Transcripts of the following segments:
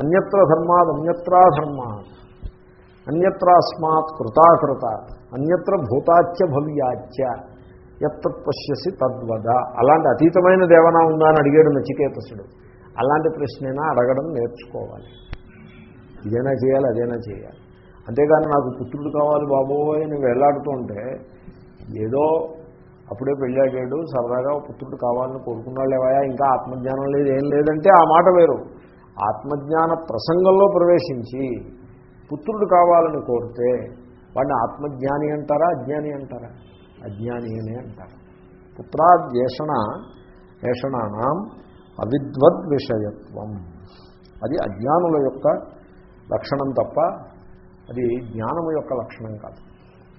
అన్యత్ర ధర్మాద్ అన్యత్రా ధర్మాత్ అన్యత్రాస్మాత్ కృతాకృత. అన్యత్ర భూతాచ్య భవ్యాచ్య. ఎత్తత్ పశ్యసి తద్వద. అలాంటి అతీతమైన దేవన ఉందా అని అడిగాడు నచికేతసుడు. అలాంటి ప్రశ్నైనా అడగడం నేర్చుకోవాలి. ఇదైనా చేయాలి అదైనా చేయాలి. అంతేగాని నాకు పుత్రుడు కావాలి బాబోయ్ అని వెళ్ళాడుతూ ఏదో అప్పుడే పెళ్ళాడాడు సరదాగా పుత్రుడు కావాలని కోరుకున్నాడు లేవయా ఇంకా ఆత్మజ్ఞానం లేదు ఏం లేదంటే ఆ మాట వేరు. ఆత్మజ్ఞాన ప్రసంగంలో ప్రవేశించి పుత్రుడు కావాలని కోరితే వాడిని ఆత్మజ్ఞాని అంటారా అజ్ఞాని అంటారా? అజ్ఞాని అనే అంటారు. పుత్రాద్యేషణ ఏషణానం అవిద్వద్ విషయత్వం అది అజ్ఞానుల యొక్క లక్షణం తప్ప అది జ్ఞానము యొక్క లక్షణం కాదు.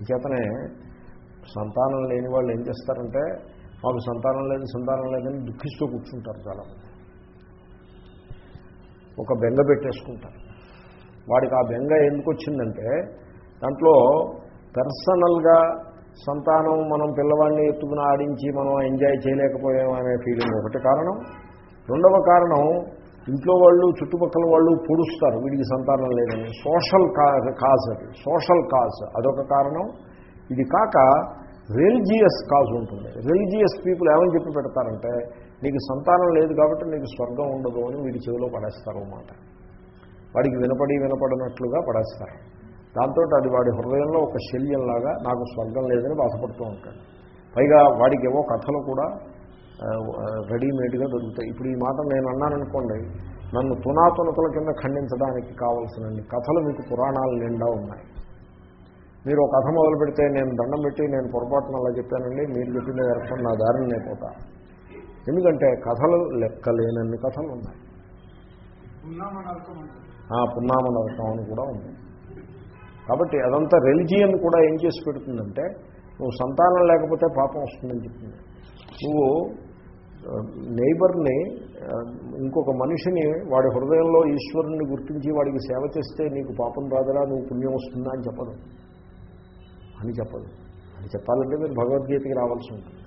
చేతనే సంతానం లేని వాళ్ళు ఏం చేస్తారంటే మాకు సంతానం లేదు సంతానం లేదని దుఃఖిస్తూ కూర్చుంటారు చాలామంది. ఒక బెంగ పెట్టేసుకుంటారు. వాడికి ఆ బెంగ ఎందుకు వచ్చిందంటే దాంట్లో పర్సనల్గా సంతానం మనం పిల్లవాడిని ఎత్తుకుని ఆడించి మనం ఎంజాయ్ చేయలేకపోయాం అనే ఫీలింగ్ ఒకటి కారణం. రెండవ కారణం ఇంట్లో వాళ్ళు చుట్టుపక్కల వాళ్ళు పొడుస్తారు వీడికి సంతానం లేదని. సోషల్ కాజ్ అది సోషల్ కాజ్ అదొక కారణం. ఇది కాక రిలీజియస్ కాజ్ ఉంటుంది. రిలీజియస్ పీపుల్ ఏమని చెప్పి పెడతారంటే నీకు సంతానం లేదు కాబట్టి నీకు స్వర్గం ఉండదు అని వీడి చెవిలో పడేస్తారు అన్నమాట. వాడికి వినపడి వినపడినట్లుగా పడేస్తారు. దాంతో అది వాడి హృదయంలో ఒక శల్యంలాగా నాకు స్వర్గం లేదని బాధపడుతూ ఉంటాడు. పైగా వాడికి ఏవో కథలు కూడా రెడీమేడ్గా దొరుకుతాయి. ఇప్పుడు ఈ మాట నేను అన్నాననుకోండి నన్ను తునాతునకుల కింద ఖండించడానికి కావలసినన్ని కథలు మీకు పురాణాలు నిండా ఉన్నాయి. మీరు ఒక కథ మొదలు పెడితే నేను దండం పెట్టి నేను పొరపాటున అలా చెప్పానండి మీరు చెప్పిన జరగకుండా నా దారిని నేపోతా ఎందుకంటే కథలు లెక్కలేనన్ని కథలు ఉన్నాయి పున్నామ నరకం అని కూడా ఉంది. కాబట్టి అదంతా రెలిజియన్ కూడా ఏం చేసి పెడుతుందంటే నువ్వు సంతానం లేకపోతే పాపం వస్తుందని చెప్తుంది. నువ్వు నైబర్ని ఇంకొక మనిషిని వాడి హృదయంలో ఈశ్వరుని గుర్తించి వాడికి సేవ చేస్తే నీకు పాపం రాదరా నువ్వు పుణ్యం వస్తుందా అని చెప్పదు. అని చెప్పదు. అని చెప్పాలంటే మీరు భగవద్గీతకి రావాల్సి ఉంటుంది.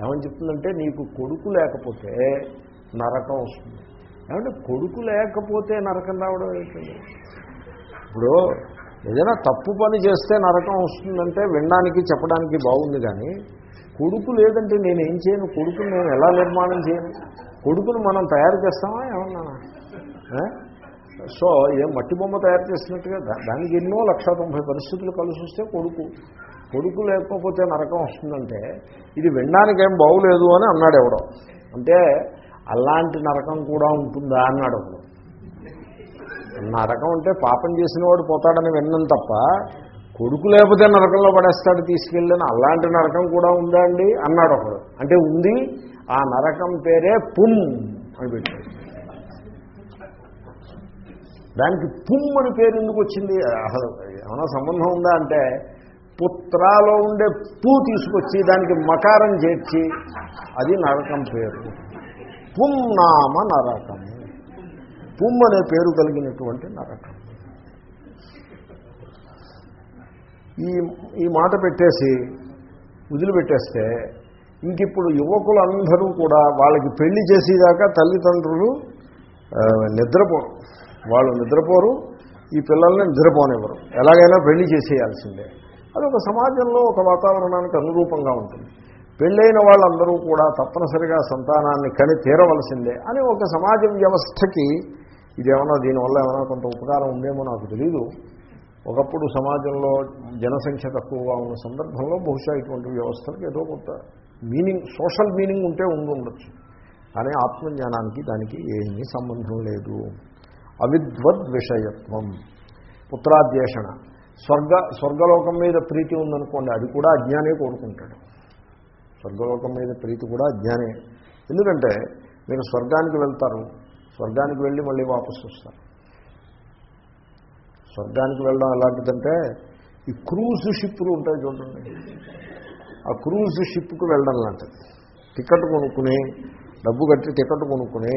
ఏమని చెప్తుందంటే నీకు కొడుకు లేకపోతే నరకం వస్తుంది. ఏమంటే కొడుకు లేకపోతే నరకం రావడం ఏంటండి? ఇప్పుడు ఏదైనా తప్పు పని చేస్తే నరకం వస్తుందంటే వినడానికి చెప్పడానికి బాగుంది కానీ కొడుకు లేదంటే నేను ఏం చేయను? కొడుకుని నేను ఎలా నిర్మాణం చేయను? కొడుకును మనం తయారు చేస్తామా ఏమన్నా? సో ఏం మట్టి బొమ్మ తయారు చేసినట్టుగా దానికి ఎన్నో లక్ష తొంభై పరిస్థితులు కలిసి వస్తే కొడుకు. కొడుకు లేకపోతే నరకం వస్తుందంటే ఇది వినడానికి ఏం బాగులేదు అని అన్నాడు ఎవడో. అంటే అలాంటి నరకం కూడా ఉంటుందా అన్నాడు ఒకడు నరకం అంటే పాపం చేసిన వాడు పోతాడని విన్నాం తప్ప కొడుకు లేకపోతే నరకంలో పడేస్తాడు తీసుకెళ్ళిన అలాంటి నరకం కూడా ఉందా అండి? అన్నాడు ఒకడు అంటే ఉంది ఆ నరకం పేరే పుమ్ అని పెట్టాడు. దానికి పుమ్ అని పేరు ఎందుకు వచ్చింది? అసలు ఏమైనా సంబంధం ఉందా అంటే పుత్రాలో ఉండే పూ తీసుకొచ్చి దానికి మకారం చేర్చి అది నరకం పేరు. పున్నామ నరకం. పుమ్ అనే పేరు కలిగినటువంటి నరకం. ఈ ఈ మాట పెట్టేసి వదిలిపెట్టేస్తే ఇంకిప్పుడు యువకులందరూ కూడా వాళ్ళకి పెళ్ళి చేసేదాకా తల్లిదండ్రులు నిద్రపోరు. వాళ్ళు నిద్రపోరు ఈ పిల్లల్ని నిద్రపోనివ్వరు. ఎలాగైనా పెళ్ళి చేసేయాల్సిందే. అది ఒక సమాజంలో ఒక వాతావరణానికి అనురూపంగా ఉంటుంది. పెళ్ళైన వాళ్ళందరూ కూడా తప్పనిసరిగా సంతానాన్ని కని తీరవలసిందే అని ఒక సమాజ వ్యవస్థకి ఇదేమన్నా దీనివల్ల ఏమైనా కొంత ఉపకారం ఉందేమో నాకు తెలీదు. ఒకప్పుడు సమాజంలో జనసంఖ్య తక్కువగా ఉన్న సందర్భంలో బహుశా ఇటువంటి వ్యవస్థలకు ఏదో కొంత మీనింగ్ సోషల్ మీనింగ్ ఉంటే ఉండి ఉండొచ్చు. కానీ ఆత్మజ్ఞానానికి దానికి ఏమీ సంబంధం లేదు. అవిద్వద్ విషయత్వం పుత్రాద్వేషణ. స్వర్గ స్వర్గలోకం మీద ప్రీతి ఉందనుకోండి అది కూడా అజ్ఞానే కోరుకుంటాడు. స్వర్గలోకం మీద ప్రీతి కూడా అజ్ఞానే. ఎందుకంటే మీరు స్వర్గానికి వెళ్తారు స్వర్గానికి వెళ్ళి మళ్ళీ వాపసు వస్తారు. స్వర్గానికి వెళ్ళడం ఎలాంటిదంటే ఈ క్రూజ్ షిప్లు ఉంటాయి చూడండి. ఆ క్రూజ్ షిప్కు వెళ్ళడం లాంటిది. టికెట్ కొనుక్కుని డబ్బు కట్టి టికెట్ కొనుక్కుని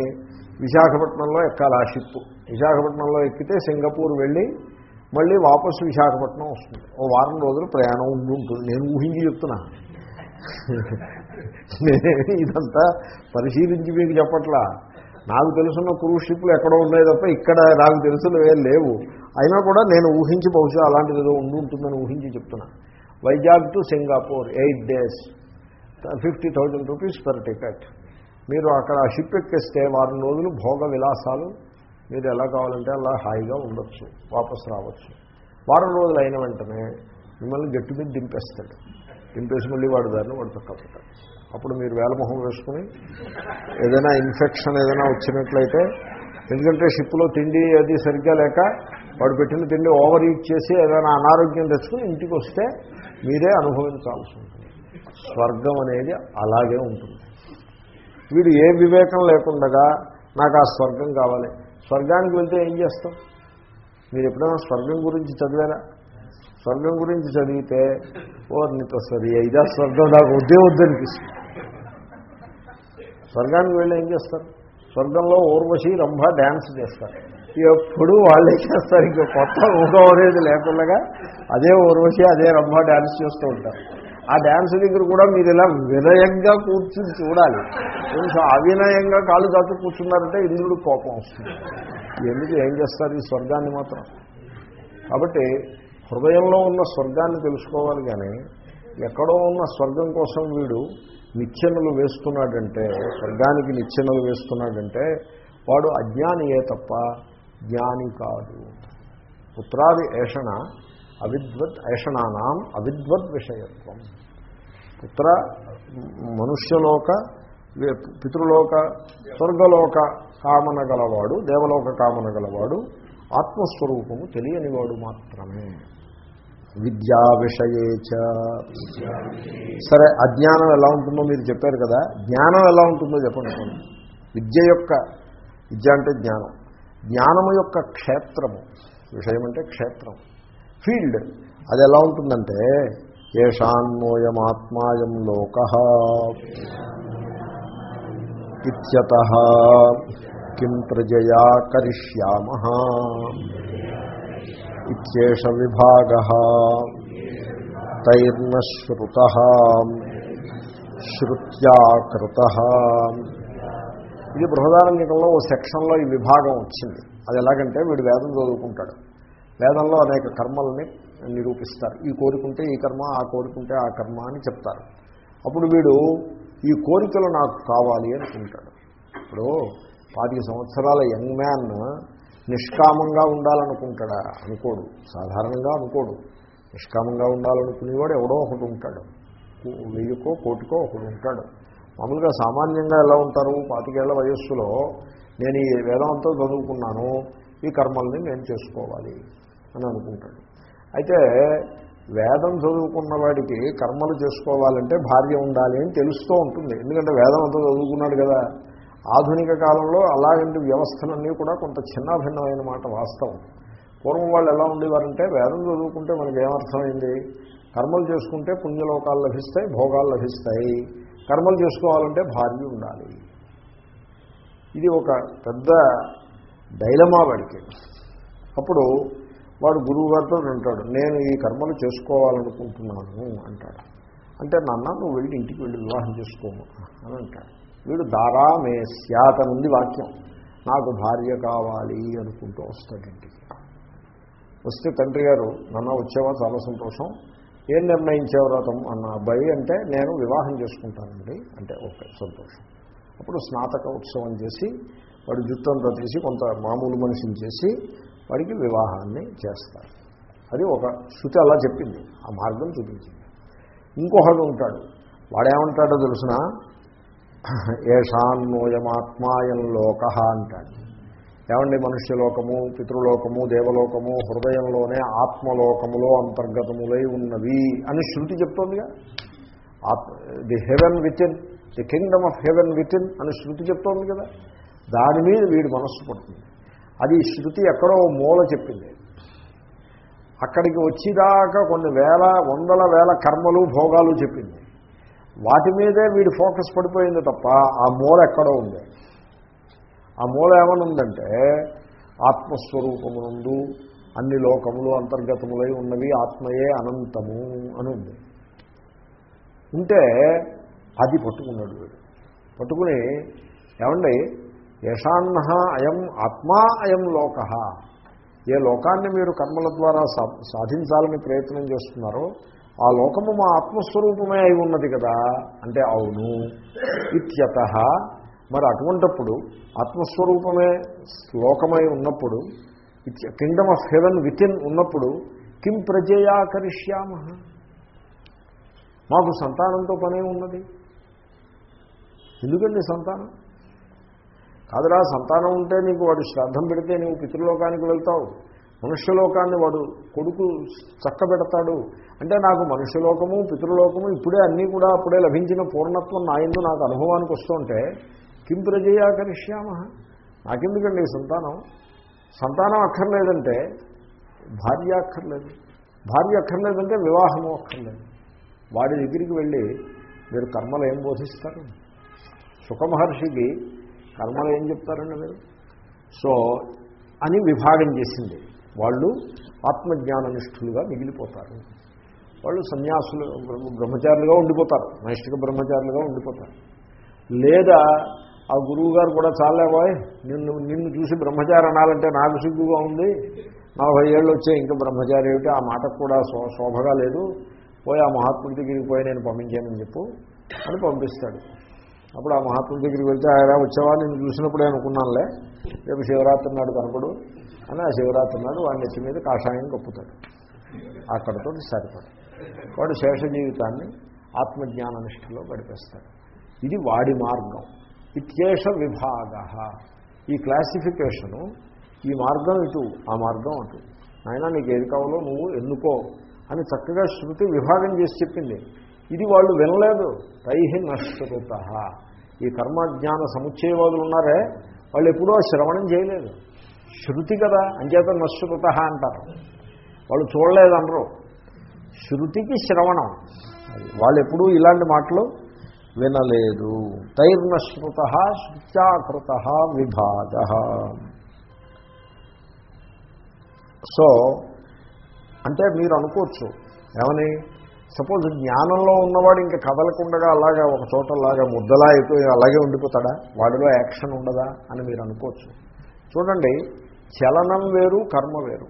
విశాఖపట్నంలో ఎక్కాలి ఆ షిప్ విశాఖపట్నంలో ఎక్కితే సింగపూర్ వెళ్ళి మళ్ళీ వాపసు విశాఖపట్నం వస్తుంది. ఓ వారం రోజులు ప్రయాణం ఉంటుంది. నేను ఊహించి చెప్తున్నా. ఇదంతా పరిశీలించి మీకు చెప్పట్లా. నాకు తెలుసున్న క్రూజ్ షిప్లు ఎక్కడో ఉన్నాయి తప్ప ఇక్కడ నాకు తెలుసున్నవే లేవు. అయినా కూడా నేను ఊహించి బహుశా అలాంటిది ఏదో ఉండి ఉంటుందని ఊహించి చెప్తున్నా. Vizag to Singapore eight days fifty thousand rupees per ticket. మీరు అక్కడ షిప్ ఎక్కిస్తే వారం రోజులు భోగ విలాసాలు మీరు ఎలా కావాలంటే అలా హాయిగా ఉండొచ్చు వాపసు రావచ్చు. వారం రోజులు అయిన వెంటనే మిమ్మల్ని గట్టి మీద దింపేస్తాడు. దింపేసి మళ్ళీ వాడు దాన్ని వాడు పక్కపడతాడు అప్పుడు మీరు వేలమొహం వేసుకుని ఏదైనా ఇన్ఫెక్షన్ ఏదైనా వచ్చినట్లయితే ఎందుకంటే షిప్లో తిండి అది సరిగ్గా లేక వాడు పెట్టిన తిండి ఓవర్ ఈట్ చేసి ఏదైనా అనారోగ్యం తెచ్చుకుని ఇంటికి వస్తే మీరే అనుభవించాల్సి ఉంటుంది. స్వర్గం అనేది అలాగే ఉంటుంది. వీడు ఏ వివేకం లేకుండగా నాకు ఆ స్వర్గం కావాలి. స్వర్గానికి వెళ్తే ఏం చేస్తాం? మీరు ఎప్పుడైనా స్వర్గం గురించి చదివారా? స్వర్గం గురించి చదివితే ఓ నీతో సరి ఇదా స్వర్గం? నాకు వద్దే వద్దనిపిస్తుంది స్వర్గానికి వెళ్ళి ఏం చేస్తారు? స్వర్గంలో ఊర్వశి రంభ డ్యాన్స్ చేస్తారు. ఎప్పుడు వాళ్ళే చేస్తారు. ఇంకా కొత్త ఊహం అనేది లేకుండా అదే ఊర్వశి అదే రంభ డ్యాన్స్ చేస్తూ ఉంటారు. ఆ డ్యాన్స్ దగ్గర కూడా మీరు ఇలా వినయంగా కూర్చుని చూడాలి. కొంచెం అవినయంగా కాళ్ళు దాటు కూర్చున్నారంటే ఇంద్రుడు కోపం వస్తుంది. ఎందుకు ఏం చేస్తారు ఈ స్వర్గాన్ని మాత్రం? కాబట్టి హృదయంలో ఉన్న స్వర్గాన్ని తెలుసుకోవాలి కానీ ఎక్కడో ఉన్న స్వర్గం కోసం వీడు నిచ్చెనలు వేస్తున్నాడంటే స్వర్గానికి నిచ్చెనలు వేస్తున్నాడంటే వాడు అజ్ఞానియే తప్ప జ్ఞాని కాదు. పుత్రాది ఏషణ అవిద్వత్ ఐషణానాం అవిద్వత్ విషయత్వం. పుత్ర మనుష్యలోక పితృలోక స్వర్గలోక కామన గలవాడు దేవలోక కామన గలవాడు ఆత్మస్వరూపము తెలియనివాడు మాత్రమే. విద్యా విషయేచ సరే అజ్ఞానం ఎలా ఉంటుందో మీరు చెప్పారు కదా జ్ఞానం ఎలా ఉంటుందో చెప్పండి విద్య యొక్క విద్య అంటే జ్ఞానం. జ్ఞానము యొక్క క్షేత్రము. విషయం అంటే క్షేత్రం. ఫీల్డ్. అది ఎలా ఉంటుందంటే ఏషాన్మోయమాత్మాయం లోక ఇత్యత కిం ప్రజయా కరిష్యామ ఇత్యేష విభాగ తైర్న శ్రుత శ్రుత్యాకృత ఇది బృహదారణ్యకంలో ఓ సెక్షన్లో ఈ విభాగం వచ్చింది. అది ఎలాగంటే వీడు వేదం చదువుకుంటాడు. వేదంలో అనేక కర్మల్ని నిరూపిస్తారు. ఈ కోరికుంటే ఈ కర్మ ఆ కోరికుంటే ఆ కర్మ అని చెప్తారు. అప్పుడు వీడు ఈ కోరికలు నాకు కావాలి అనుకుంటాడు. ఇప్పుడు పాతిక సంవత్సరాల యంగ్ మ్యాన్ నిష్కామంగా ఉండాలనుకుంటాడా? అనుకోడు. సాధారణంగా అనుకోడు. నిష్కామంగా ఉండాలనుకునేవాడు ఎవడో ఒకడు ఉంటాడు. వెయ్యికో కోటికో ఒకడు ఉంటాడు. మామూలుగా సామాన్యంగా ఎలా ఉంటారు? పాతికేళ్ళ వయస్సులో నేను ఈ వేదాంతం చదువుకున్నాను. ఈ కర్మల్ని నేను చేసుకోవాలి. అని అనుకుంటాడు. అయితే వేదం చదువుకున్న వాడికి కర్మలు చేసుకోవాలంటే భార్య ఉండాలి అని తెలుస్తూ ఉంటుంది. ఎందుకంటే వేదం అంతా చదువుకున్నాడు కదా. ఆధునిక కాలంలో అలాగంటి వ్యవస్థలన్నీ కూడా కొంత చిన్నాభిన్నమైన మాట వాస్తవం. పూర్వం వాళ్ళు ఎలా ఉండేవారంటే వేదం చదువుకుంటే మనకి ఏమర్థమైంది కర్మలు చేసుకుంటే పుణ్యలోకాలు లభిస్తాయి భోగాలు లభిస్తాయి. కర్మలు చేసుకోవాలంటే భార్య ఉండాలి. ఇది ఒక పెద్ద డైలమా వాడికి. అప్పుడు వాడు గురువు గారితో అంటాడు నేను ఈ కర్మలు చేసుకోవాలనుకుంటున్నాను అంటాడు. అంటే నాన్న నువ్వు వెళ్ళి ఇంటికి వెళ్ళి వివాహం చేసుకోము అని అంటాడు. వీడు దారా మే నుండి వాక్యం. నాకు భార్య కావాలి అనుకుంటూ వస్తాడు ఇంటికి. వస్తే తండ్రి గారు నాన్న వచ్చేవా? చాలా సంతోషం. ఏం నిర్ణయించేవరా అన్న అబ్బాయి అంటే నేను వివాహం చేసుకుంటానండి. అంటే ఓకే సంతోషం. అప్పుడు స్నాతక ఉత్సవం చేసి వాడు జుత్తంతా తీసి కొంత మామూలు మనిషిని చేసి వాడికి వివాహాన్ని చేస్తారు. అది ఒక శృతి అలా చెప్పింది. ఆ మార్గం చూపించింది. ఇంకొకడు ఉంటాడు. వాడేమంటాడో తెలుసిన? ఏషాన్నోయమాత్మాయం లోక అంటాడు. ఏమండి మనుష్యలోకము పితృలోకము దేవలోకము హృదయంలోనే ఆత్మలోకములో అంతర్గతములై ఉన్నవి అని శృతి చెప్తోందిగా. The heaven within the kingdom of heaven within అని శృతి చెప్తోంది కదా. దాని మీద వీడి మనస్సు పడుతుంది. అది శృతి ఎక్కడో మూల చెప్పింది. అక్కడికి వచ్చేదాకా కొన్ని వేల వందల వేల కర్మలు భోగాలు చెప్పింది. వాటి మీదే వీడి ఫోకస్ పడిపోయింది తప్ప ఆ మూల ఎక్కడో ఉంది. ఆ మూల ఏమనుందంటే ఆత్మస్వరూపమునందు అన్ని లోకములు అంతర్గతములై ఉన్నవి ఆత్మయే అనంతము అని ఉంది. ఉంటే అది పట్టుకున్నాడు వీడు. పట్టుకుని ఏమండి యశాన్న అయం ఆత్మా అయం లోక. ఏ లోకాన్ని మీరు కర్మల ద్వారా సా- సాధించాలని ప్రయత్నం చేస్తున్నారో ఆ లోకము మా ఆత్మస్వరూపమే అయి ఉన్నది కదా. అంటే అవును. ఇత్యత. మరి అటువంటప్పుడు ఆత్మస్వరూపమే లోకమై ఉన్నప్పుడు kingdom of heaven within ఉన్నప్పుడు కిం ప్రజయాకరిష్యామ మాకు సంతానంతో పనే ఉన్నది. ఎందుకండి సంతానం? కాదురా సంతానం ఉంటే నీకు వాడు శ్రాద్ధం పెడితే నీవు పితృలోకానికి వెళ్తావు. మనుష్యలోకాన్ని వాడు కొడుకు చక్కబెడతాడు. అంటే నాకు మనుష్యలోకము పితృలోకము ఇప్పుడే అన్నీ కూడా అప్పుడే లభించిన పూర్ణత్వం నా ఎందు నాకు అనుభవానికి వస్తుంటే కిం ప్రజయా కరిష్యామ నాకెందుకండి సంతానం? సంతానం అక్కర్లేదంటే భార్య అక్కర్లేదు. భార్య అక్కర్లేదంటే వివాహము అక్కర్లేదు. వాడి దగ్గరికి వెళ్ళి మీరు కర్మలు ఏం బోధిస్తారు? సుఖమహర్షికి కర్మలు ఏం చెప్తారండి మీరు? సో అని విభాగం చేసింది. వాళ్ళు ఆత్మజ్ఞాన నిష్ఠులుగా మిగిలిపోతారు. వాళ్ళు సన్యాసులు బ్రహ్మ- బ్రహ్మచారులుగా ఉండిపోతారు. నైష్టిక బ్రహ్మచారులుగా ఉండిపోతారు. లేదా ఆ గురువు గారు కూడా చాలేవాయ్ నిన్ను నిన్ను చూసి బ్రహ్మచారి అనాలంటే నాకు సిగ్గుగా ఉంది. నలభై ఏళ్ళు వచ్చే ఇంకా బ్రహ్మచారి ఏమిటి? ఆ మాటకు కూడా శో శోభగా లేదు. పోయి ఆ మహాత్ముడి దగ్గరికి పోయి నేను పంపించానని చెప్పు అని పంపిస్తాడు. అప్పుడు ఆ మహాత్ముడి దగ్గరికి వెళ్తే ఆయన వచ్చేవా? నేను చూసినప్పుడే అనుకున్నానులే. రేపు శివరాత్రి నాడు కనపడు అని ఆ శివరాత్రి నాడు వాడి నెత్తి మీద కాషాయం కప్పుతాడు. అక్కడతో సరిపడు వాడు శేష జీవితాన్ని ఆత్మజ్ఞాన నిష్ఠలో గడిపేస్తాడు. ఇది వాడి మార్గం. ఇత్యేష విభాగ. ఈ క్లాసిఫికేషను ఈ మార్గం ఇటు ఆ మార్గం అటు. నాయన నీకు ఏది కావాలో నువ్వు ఎన్నుకో అని చక్కగా శృతి విభాగం చేసి చెప్పింది. ఇది వాళ్ళు వినలేదు. తైహి నశ్రుత. ఈ కర్మజ్ఞాన సముచ్చయవాదులు ఉన్నారే వాళ్ళు ఎప్పుడూ ఆ శ్రవణం చేయలేదు. శృతి కదా అంచేత నశ్రుత అంటారు. వాళ్ళు చూడలేదనరు. శృతికి శ్రవణం. వాళ్ళు ఎప్పుడూ ఇలాంటి మాటలు వినలేదు. తైర్నశ్రుత శృత్యాకృత విభాగ. సో అంటే మీరు అనుకోవచ్చు ఏమని? సపోజ్ జ్ఞానంలో ఉన్నవాడు ఇంకా కదలకుండగా అలాగా ఒక చోటలాగా ముద్దలా అయిపోయి అలాగే ఉండిపోతాడా? వాడిలో యాక్షన్ ఉండదా అని మీరు అనుకోవచ్చు. చూడండి చలనం వేరు కర్మ వేరు.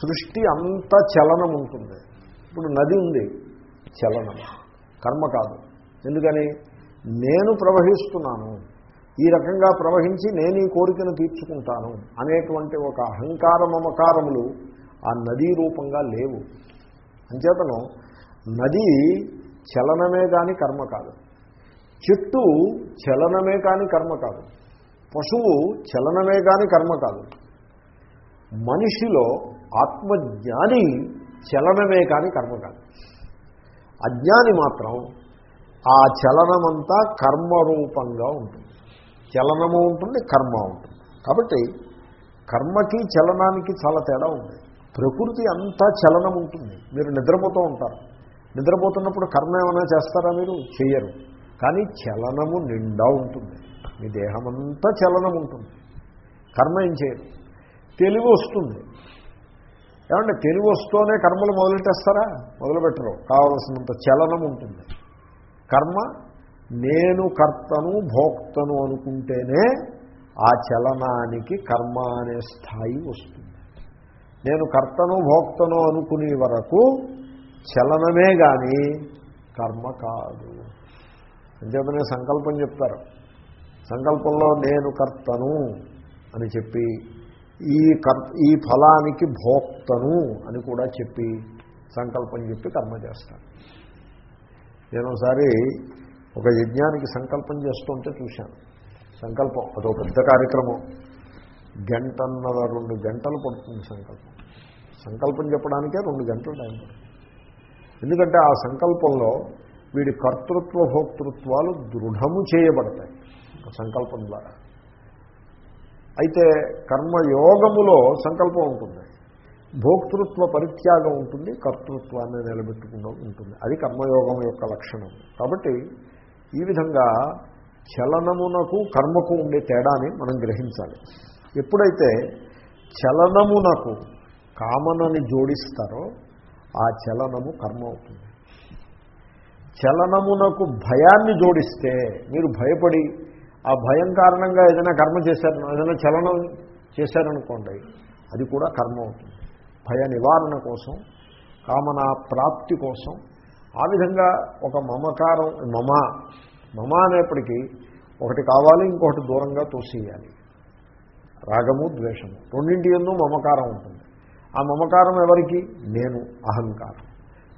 సృష్టి అంత చలనం ఉంటుంది. ఇప్పుడు నది ఉంది చలనం. కర్మ కాదు. ఎందుకని? నేను ప్రవహిస్తున్నాను. ఈ రకంగా ప్రవహించి నేను ఈ కోరికను తీర్చుకుంటాను అనేటువంటి ఒక అహంకార మమకారములు ఆ నదీ రూపంగా లేవు. అంచేతను నది చలనమే కానీ కర్మ కాదు. చెట్టు చలనమే కానీ కర్మ కాదు. పశువు చలనమే కానీ కర్మ కాదు. మనిషిలో ఆత్మజ్ఞాని చలనమే కానీ కర్మ కాదు. అజ్ఞాని మాత్రం ఆ చలనమంతా కర్మరూపంగా ఉంటుంది. చలనము ఉంటుంది కర్మ ఉంటుంది. కాబట్టి కర్మకి చలనానికి చాలా తేడా ఉంది. ప్రకృతి అంతా చలనం ఉంటుంది. మీరు నిద్రపోతూ ఉంటారు. నిద్రపోతున్నప్పుడు కర్మ ఏమైనా చేస్తారా మీరు? చేయరు కానీ చలనము నిండా ఉంటుంది. మీ దేహమంతా చలనం ఉంటుంది. కర్మ ఏం చేయరు. తెలివి వస్తుంది. ఏమంటే తెలివి వస్తూనే కర్మలు మొదలెట్టేస్తారా? మొదలుపెట్టరు. కావలసినంత చలనం ఉంటుంది. కర్మ నేను కర్తను భోక్తను అనుకుంటేనే ఆ చలనానికి కర్మ అనే స్థాయి వస్తుంది. నేను కర్తను భోక్తను అనుకునే వరకు చలనమే కానీ కర్మ కాదు. అంచేతనే సంకల్పం చెప్తారు. సంకల్పంలో నేను కర్తను అని చెప్పి ఈ కర్ ఈ ఫలానికి భోక్తను అని కూడా చెప్పి సంకల్పం చెప్పి కర్మ చేస్తాను నేను ఒకసారి ఒక యజ్ఞానికి సంకల్పం చేస్తుంటే చూశాను. సంకల్పం అదొక పెద్ద కార్యక్రమం. గంటన్నర రెండు గంటలు పడుతుంది సంకల్పం. సంకల్పం చెప్పడానికే రెండు గంటలు టైం పడుతుంది. ఎందుకంటే ఆ సంకల్పంలో వీడి కర్తృత్వ భోక్తృత్వాలు దృఢము చేయబడతాయి సంకల్పం ద్వారా. అయితే కర్మయోగములో సంకల్పం ఉంటుంది. భోక్తృత్వ పరిత్యాగం ఉంటుంది కర్తృత్వాన్ని నిలబెట్టుకుంటూ ఉంటుంది. అది కర్మయోగం యొక్క లక్షణం. కాబట్టి ఈ విధంగా చలనమునకు కర్మకు ఉండే తేడాని మనం గ్రహించాలి. ఎప్పుడైతే చలనమునకు కామనని జోడిస్తారో ఆ చలనము కర్మ అవుతుంది. చలనమునకు భయాన్ని జోడిస్తే మీరు భయపడి ఆ భయం కారణంగా ఏదైనా కర్మ చేశారు ఏదైనా చలనం చేశారనుకోండి అది కూడా కర్మ అవుతుంది. భయ నివారణ కోసం కామనా ప్రాప్తి కోసం ఆ విధంగా ఒక మమకారం మమ మమ అనేప్పటికీ ఒకటి కావాలి ఇంకొకటి దూరంగా తోసేయాలి. రాగము ద్వేషము. రెండింటి ఎందు మమకారం ఉంటుంది. ఆ మమకారం ఎవరికి? నేను అహంకారం.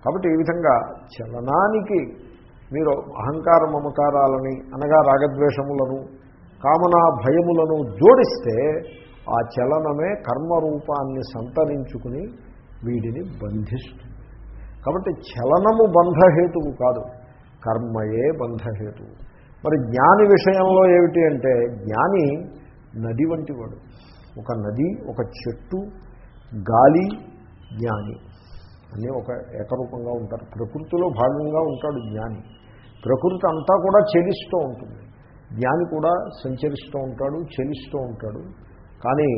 కాబట్టి ఈ విధంగా చలనానికి మీరు అహంకార మమకారాలని అనగా రాగద్వేషములను కామనా భయములను జోడిస్తే ఆ చలనమే కర్మరూపాన్ని సంతరించుకుని వీడిని బంధిస్తుంది. కాబట్టి చలనము బంధహేతువు కాదు. కర్మయే బంధహేతువు. మరి జ్ఞాని విషయంలో ఏమిటి అంటే జ్ఞాని నది వంటి వాడు. ఒక నది ఒక చెట్టు గాలి జ్ఞాని. అన్నీ ఒక ఏకరూపంగా ఉంటారు. ప్రకృతిలో భాగంగా ఉంటాడు జ్ఞాని. ప్రకృతి అంతా కూడా చెలిస్తూ ఉంటుంది. జ్ఞాని కూడా సంచరిస్తూ ఉంటాడు చెలిస్తూ ఉంటాడు. కానీ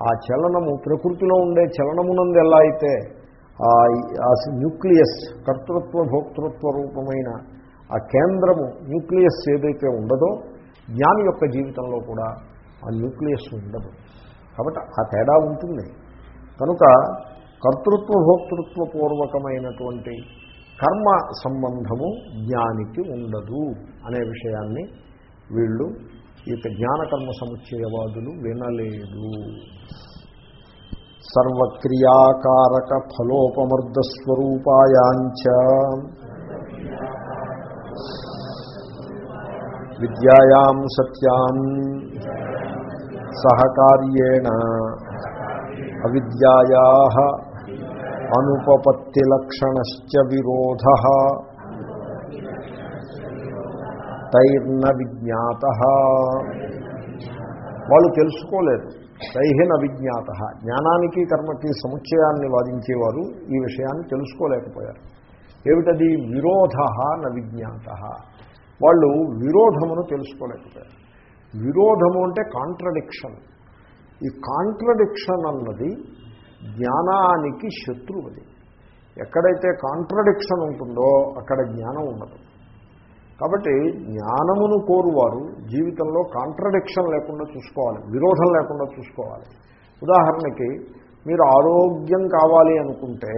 ఆ చలనము ప్రకృతిలో ఉండే చలనమునందు ఎలా అయితే ఆ న్యూక్లియస్ కర్తృత్వ భోక్తృత్వ రూపమైన ఆ కేంద్రము న్యూక్లియస్ ఏదైతే ఉండదో జ్ఞాని యొక్క జీవితంలో కూడా ఆ న్యూక్లియస్ ఉండదు. కాబట్టి ఆ తేడా ఉంటుంది. కనుక కర్తృత్వ భోక్తృత్వ పూర్వకమైనటువంటి కర్మ సంబంధము జ్ఞానికి ఉండదు అనే విషయాన్ని వీళ్ళు ఈ జ్ఞానకర్మ సముచ్చయవాదులు వినలేదు. సర్వక్రియాకారక ఫలోపమర్దస్వరూపాయాంచ విద్యాయాం సత్యాం సహకార్యేణ అవిద్యాయా అనుపపత్తిలక్షణశ్చ విరోధ తైర్న విజ్ఞాత వాళ్ళు తెలుసుకోలేదు. తైహిన విజ్ఞాత. జ్ఞానానికి కర్మకి సముచ్చయాన్ని వాదించేవారు ఈ విషయాన్ని తెలుసుకోలేకపోయారు. ఏమిటది? విరోధ న విజ్ఞాత. వాళ్ళు విరోధమును తెలుసుకోలేకపోయారు. విరోధము అంటే కాంట్రడిక్షన్ ఈ కాంట్రడిక్షన్ అన్నది జ్ఞానానికి శత్రువుది. ఎక్కడైతే కాంట్రడిక్షన్ ఉంటుందో అక్కడ జ్ఞానం ఉండదు. కాబట్టి జ్ఞానమును కోరువారు జీవితంలో కాంట్రడిక్షన్ లేకుండా చూసుకోవాలి విరోధం లేకుండా చూసుకోవాలి. ఉదాహరణకి మీరు ఆరోగ్యం కావాలి అనుకుంటే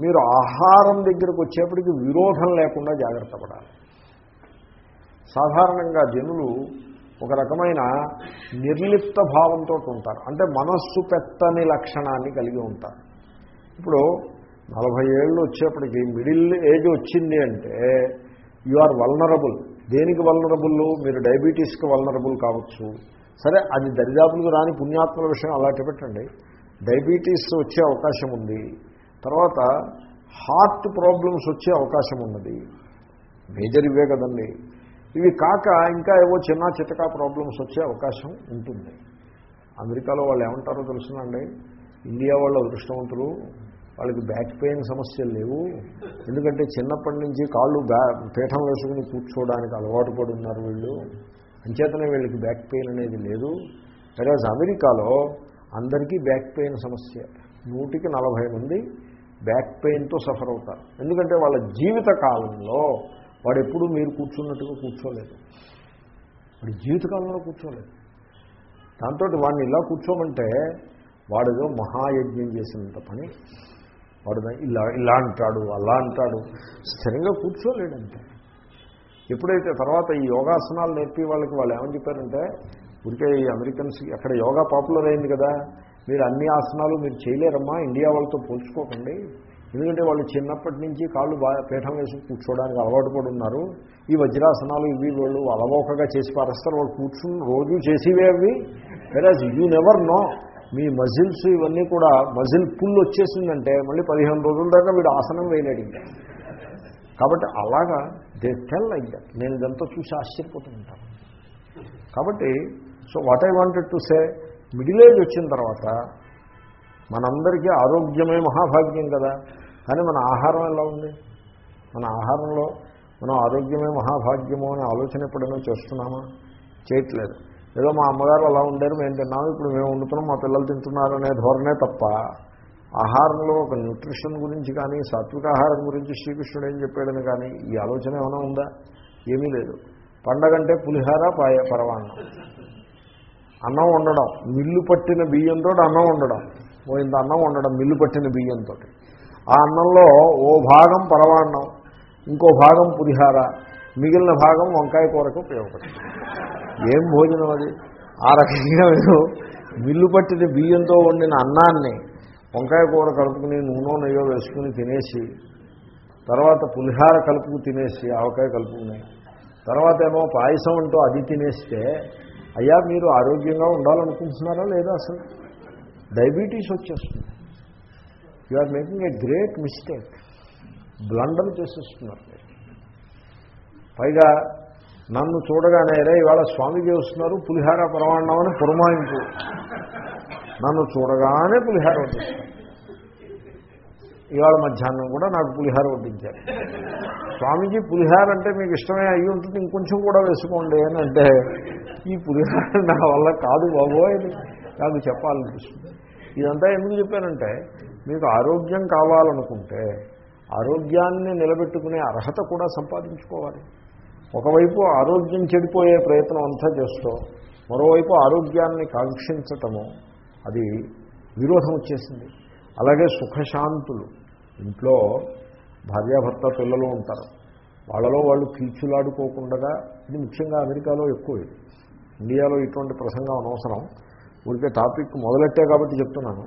మీరు ఆహారం దగ్గరకు వచ్చేప్పటికి విరోధం లేకుండా జాగ్రత్త పడాలి. సాధారణంగా జనులు ఒక రకమైన నిర్లిప్త భావంతో ఉంటారు. అంటే మనస్సు పెత్తని లక్షణాన్ని కలిగి ఉంటారు. ఇప్పుడు నలభై ఏళ్ళు వచ్చేప్పటికి మిడిల్ ఏజ్ వచ్చింది అంటే యు ఆర్ వల్నరబుల్. దేనికి వల్నరబుల్ మీరు డయాబెటీస్కి వల్నరబుల్ కావచ్చు. సరే అది దరిదాపులకు రాని పుణ్యాత్మల విషయం అలాంటి పెట్టండి. డయాబెటీస్ వచ్చే అవకాశం ఉంది. తర్వాత హార్ట్ ప్రాబ్లమ్స్ వచ్చే అవకాశం ఉన్నది. మేజర్ ఇవే కదండి. ఇవి కాక ఇంకా ఏవో చిన్న చితకా ప్రాబ్లమ్స్ వచ్చే అవకాశం ఉంటుంది. అమెరికాలో వాళ్ళు ఏమంటారో తెలుసునండి. ఇండియా వాళ్ళు అదృష్టవంతులు. వాళ్ళకి బ్యాక్ పెయిన్ సమస్యలు లేవు. ఎందుకంటే చిన్నప్పటి నుంచి కాళ్ళు బ్యా పీఠం వేసుకుని కూర్చోవడానికి అలవాటు పడి ఉన్నారు వీళ్ళు. అంచేతనే వీళ్ళకి బ్యాక్ పెయిన్ అనేది లేదు. సరే అమెరికాలో అందరికీ బ్యాక్ పెయిన్ సమస్య. నూటికి నలభై మంది బ్యాక్ పెయిన్తో సఫర్ అవుతారు. ఎందుకంటే వాళ్ళ జీవిత కాలంలో వాడు ఎప్పుడూ మీరు కూర్చున్నట్టుగా కూర్చోలేదు. వాడి జీవితకాలంలో కూర్చోలేదు. దాంతో వాడిని ఇలా కూర్చోమంటే వాడేదో మహాయజ్ఞం చేసినంత పని వాడు ఇలా ఇలా అంటాడు అలా అంటాడు స్థిరంగా కూర్చోలేడంటే ఎప్పుడైతే తర్వాత ఈ యోగాసనాలు నేర్పి వాళ్ళకి వాళ్ళు ఏమని చెప్పారంటే ఉంటే ఈ అమెరికన్స్ అక్కడ యోగా పాపులర్ అయింది కదా మీరు అన్ని ఆసనాలు మీరు చేయలేరమ్మా ఇండియా వాళ్ళతో పోల్చుకోకండి ఎందుకంటే వాళ్ళు చిన్నప్పటి నుంచి కాళ్ళు బాగా పీఠం వేసి కూర్చోవడానికి అలవాటు పడి ఉన్నారు. ఈ వజ్రాసనాలు ఇవి వాళ్ళు అలవోకగా చేసి పారేస్తారు. వాళ్ళు కూర్చుని రోజు చేసేవే అవి. వెరాజ్ you never know me muscles ఇవన్నీ కూడా మజిల్ పుల్ వచ్చేసిందంటే మళ్ళీ పదిహేను రోజుల దాకా వీడు ఆసనం వేయలేడు ఇంకా. కాబట్టి అలాగా దే టెల్ లైక్ దట్ నేను ఇదంతా చూసి ఆశ్చర్యపోతూ ఉంటాను కాబట్టి so what I wanted to say middle age వచ్చిన తర్వాత మనందరికీ ఆరోగ్యమే మహాభాగ్యం కదా. కానీ మన ఆహారం ఎలా ఉంది? మన ఆహారంలో మనం ఆరోగ్యమే మహాభాగ్యము అనే ఆలోచన ఎప్పుడైనా చేస్తున్నామా? చేయట్లేదు. ఏదో మా అమ్మగారు అలా ఉండారు మేము తిన్నాము ఇప్పుడు మేము వండుతున్నాం మా పిల్లలు తింటున్నారు అనే ధోరణే తప్ప ఆహారంలో ఒక న్యూట్రిషన్ గురించి కానీ సాత్విక ఆహారం గురించి శ్రీకృష్ణుడు ఏం చెప్పాడని కానీ ఈ ఆలోచన ఏమైనా ఉందా? ఏమీ లేదు. పండగంటే పులిహార పాయ పరవాన్నం అన్నం వండడం మిల్లు పట్టిన బియ్యంతో అన్నం వండడం. ఇంత అన్నం వండడం మిల్లు పట్టిన బియ్యంతో ఆ అన్నంలో ఓ భాగం పరవాన్నం ఇంకో భాగం పులిహార మిగిలిన భాగం వంకాయ కూరకు ఉపయోగపడుతుంది. ఏం భోజనం అది? ఆ రకంగా మీరు మిల్లు పట్టిన బియ్యంతో వండిన అన్నాన్ని వంకాయ కూర కలుపుకుని నూనె నెయ్యో వేసుకుని తినేసి తర్వాత పులిహార కలుపుకు తినేసి ఆవకాయ కలుపుకుని తర్వాత ఏమో పాయసం అంటూ అది తినేస్తే అయ్యా మీరు ఆరోగ్యంగా ఉండాలనుకుంటున్నారా లేదా అసలు? డయాబెటీస్ వచ్చేస్తుంది. You are making a great mistake blunder చేసేస్తున్నారు పైగా నన్ను చూడగానే రే ఇవాళ స్వామిజీ వస్తున్నారు పులిహార పరమాణం అని పురమాయింపు. నన్ను చూడగానే పులిహార వడ్డిస్తారు. ఇవాళ మధ్యాహ్నం కూడా నాకు పులిహార వడ్డించారు. స్వామీజీ పులిహార అంటే మీకు ఇష్టమే అయ్యి ఉంటుంది ఇంకొంచెం కూడా వేసుకోండి అని అంటే ఈ పులిహార నా వల్ల కాదు బాబోయ్ అని నాకు చెప్పాలనిపిస్తుంది. ఇదంతా ఎందుకు చెప్పానంటే మీకు ఆరోగ్యం కావాలనుకుంటే ఆరోగ్యాన్ని నిలబెట్టుకునే అర్హత కూడా సంపాదించుకోవాలి. ఒకవైపు ఆరోగ్యం చెడిపోయే ప్రయత్నం అంతా చేస్తూ మరోవైపు ఆరోగ్యాన్ని కాంక్షించటము అది విరోధం వచ్చేసింది. అలాగే సుఖశాంతులు. ఇంట్లో భార్యాభర్త పిల్లలు ఉంటారు. వాళ్ళలో వాళ్ళు కీచులాడుకోకుండా ఇది ముఖ్యంగా అమెరికాలో ఎక్కువ ఇది. ఇండియాలో ఇటువంటి ప్రసంగం అనవసరం. ఊరికే టాపిక్ మొదలెట్టే కాబట్టి చెప్తున్నాను.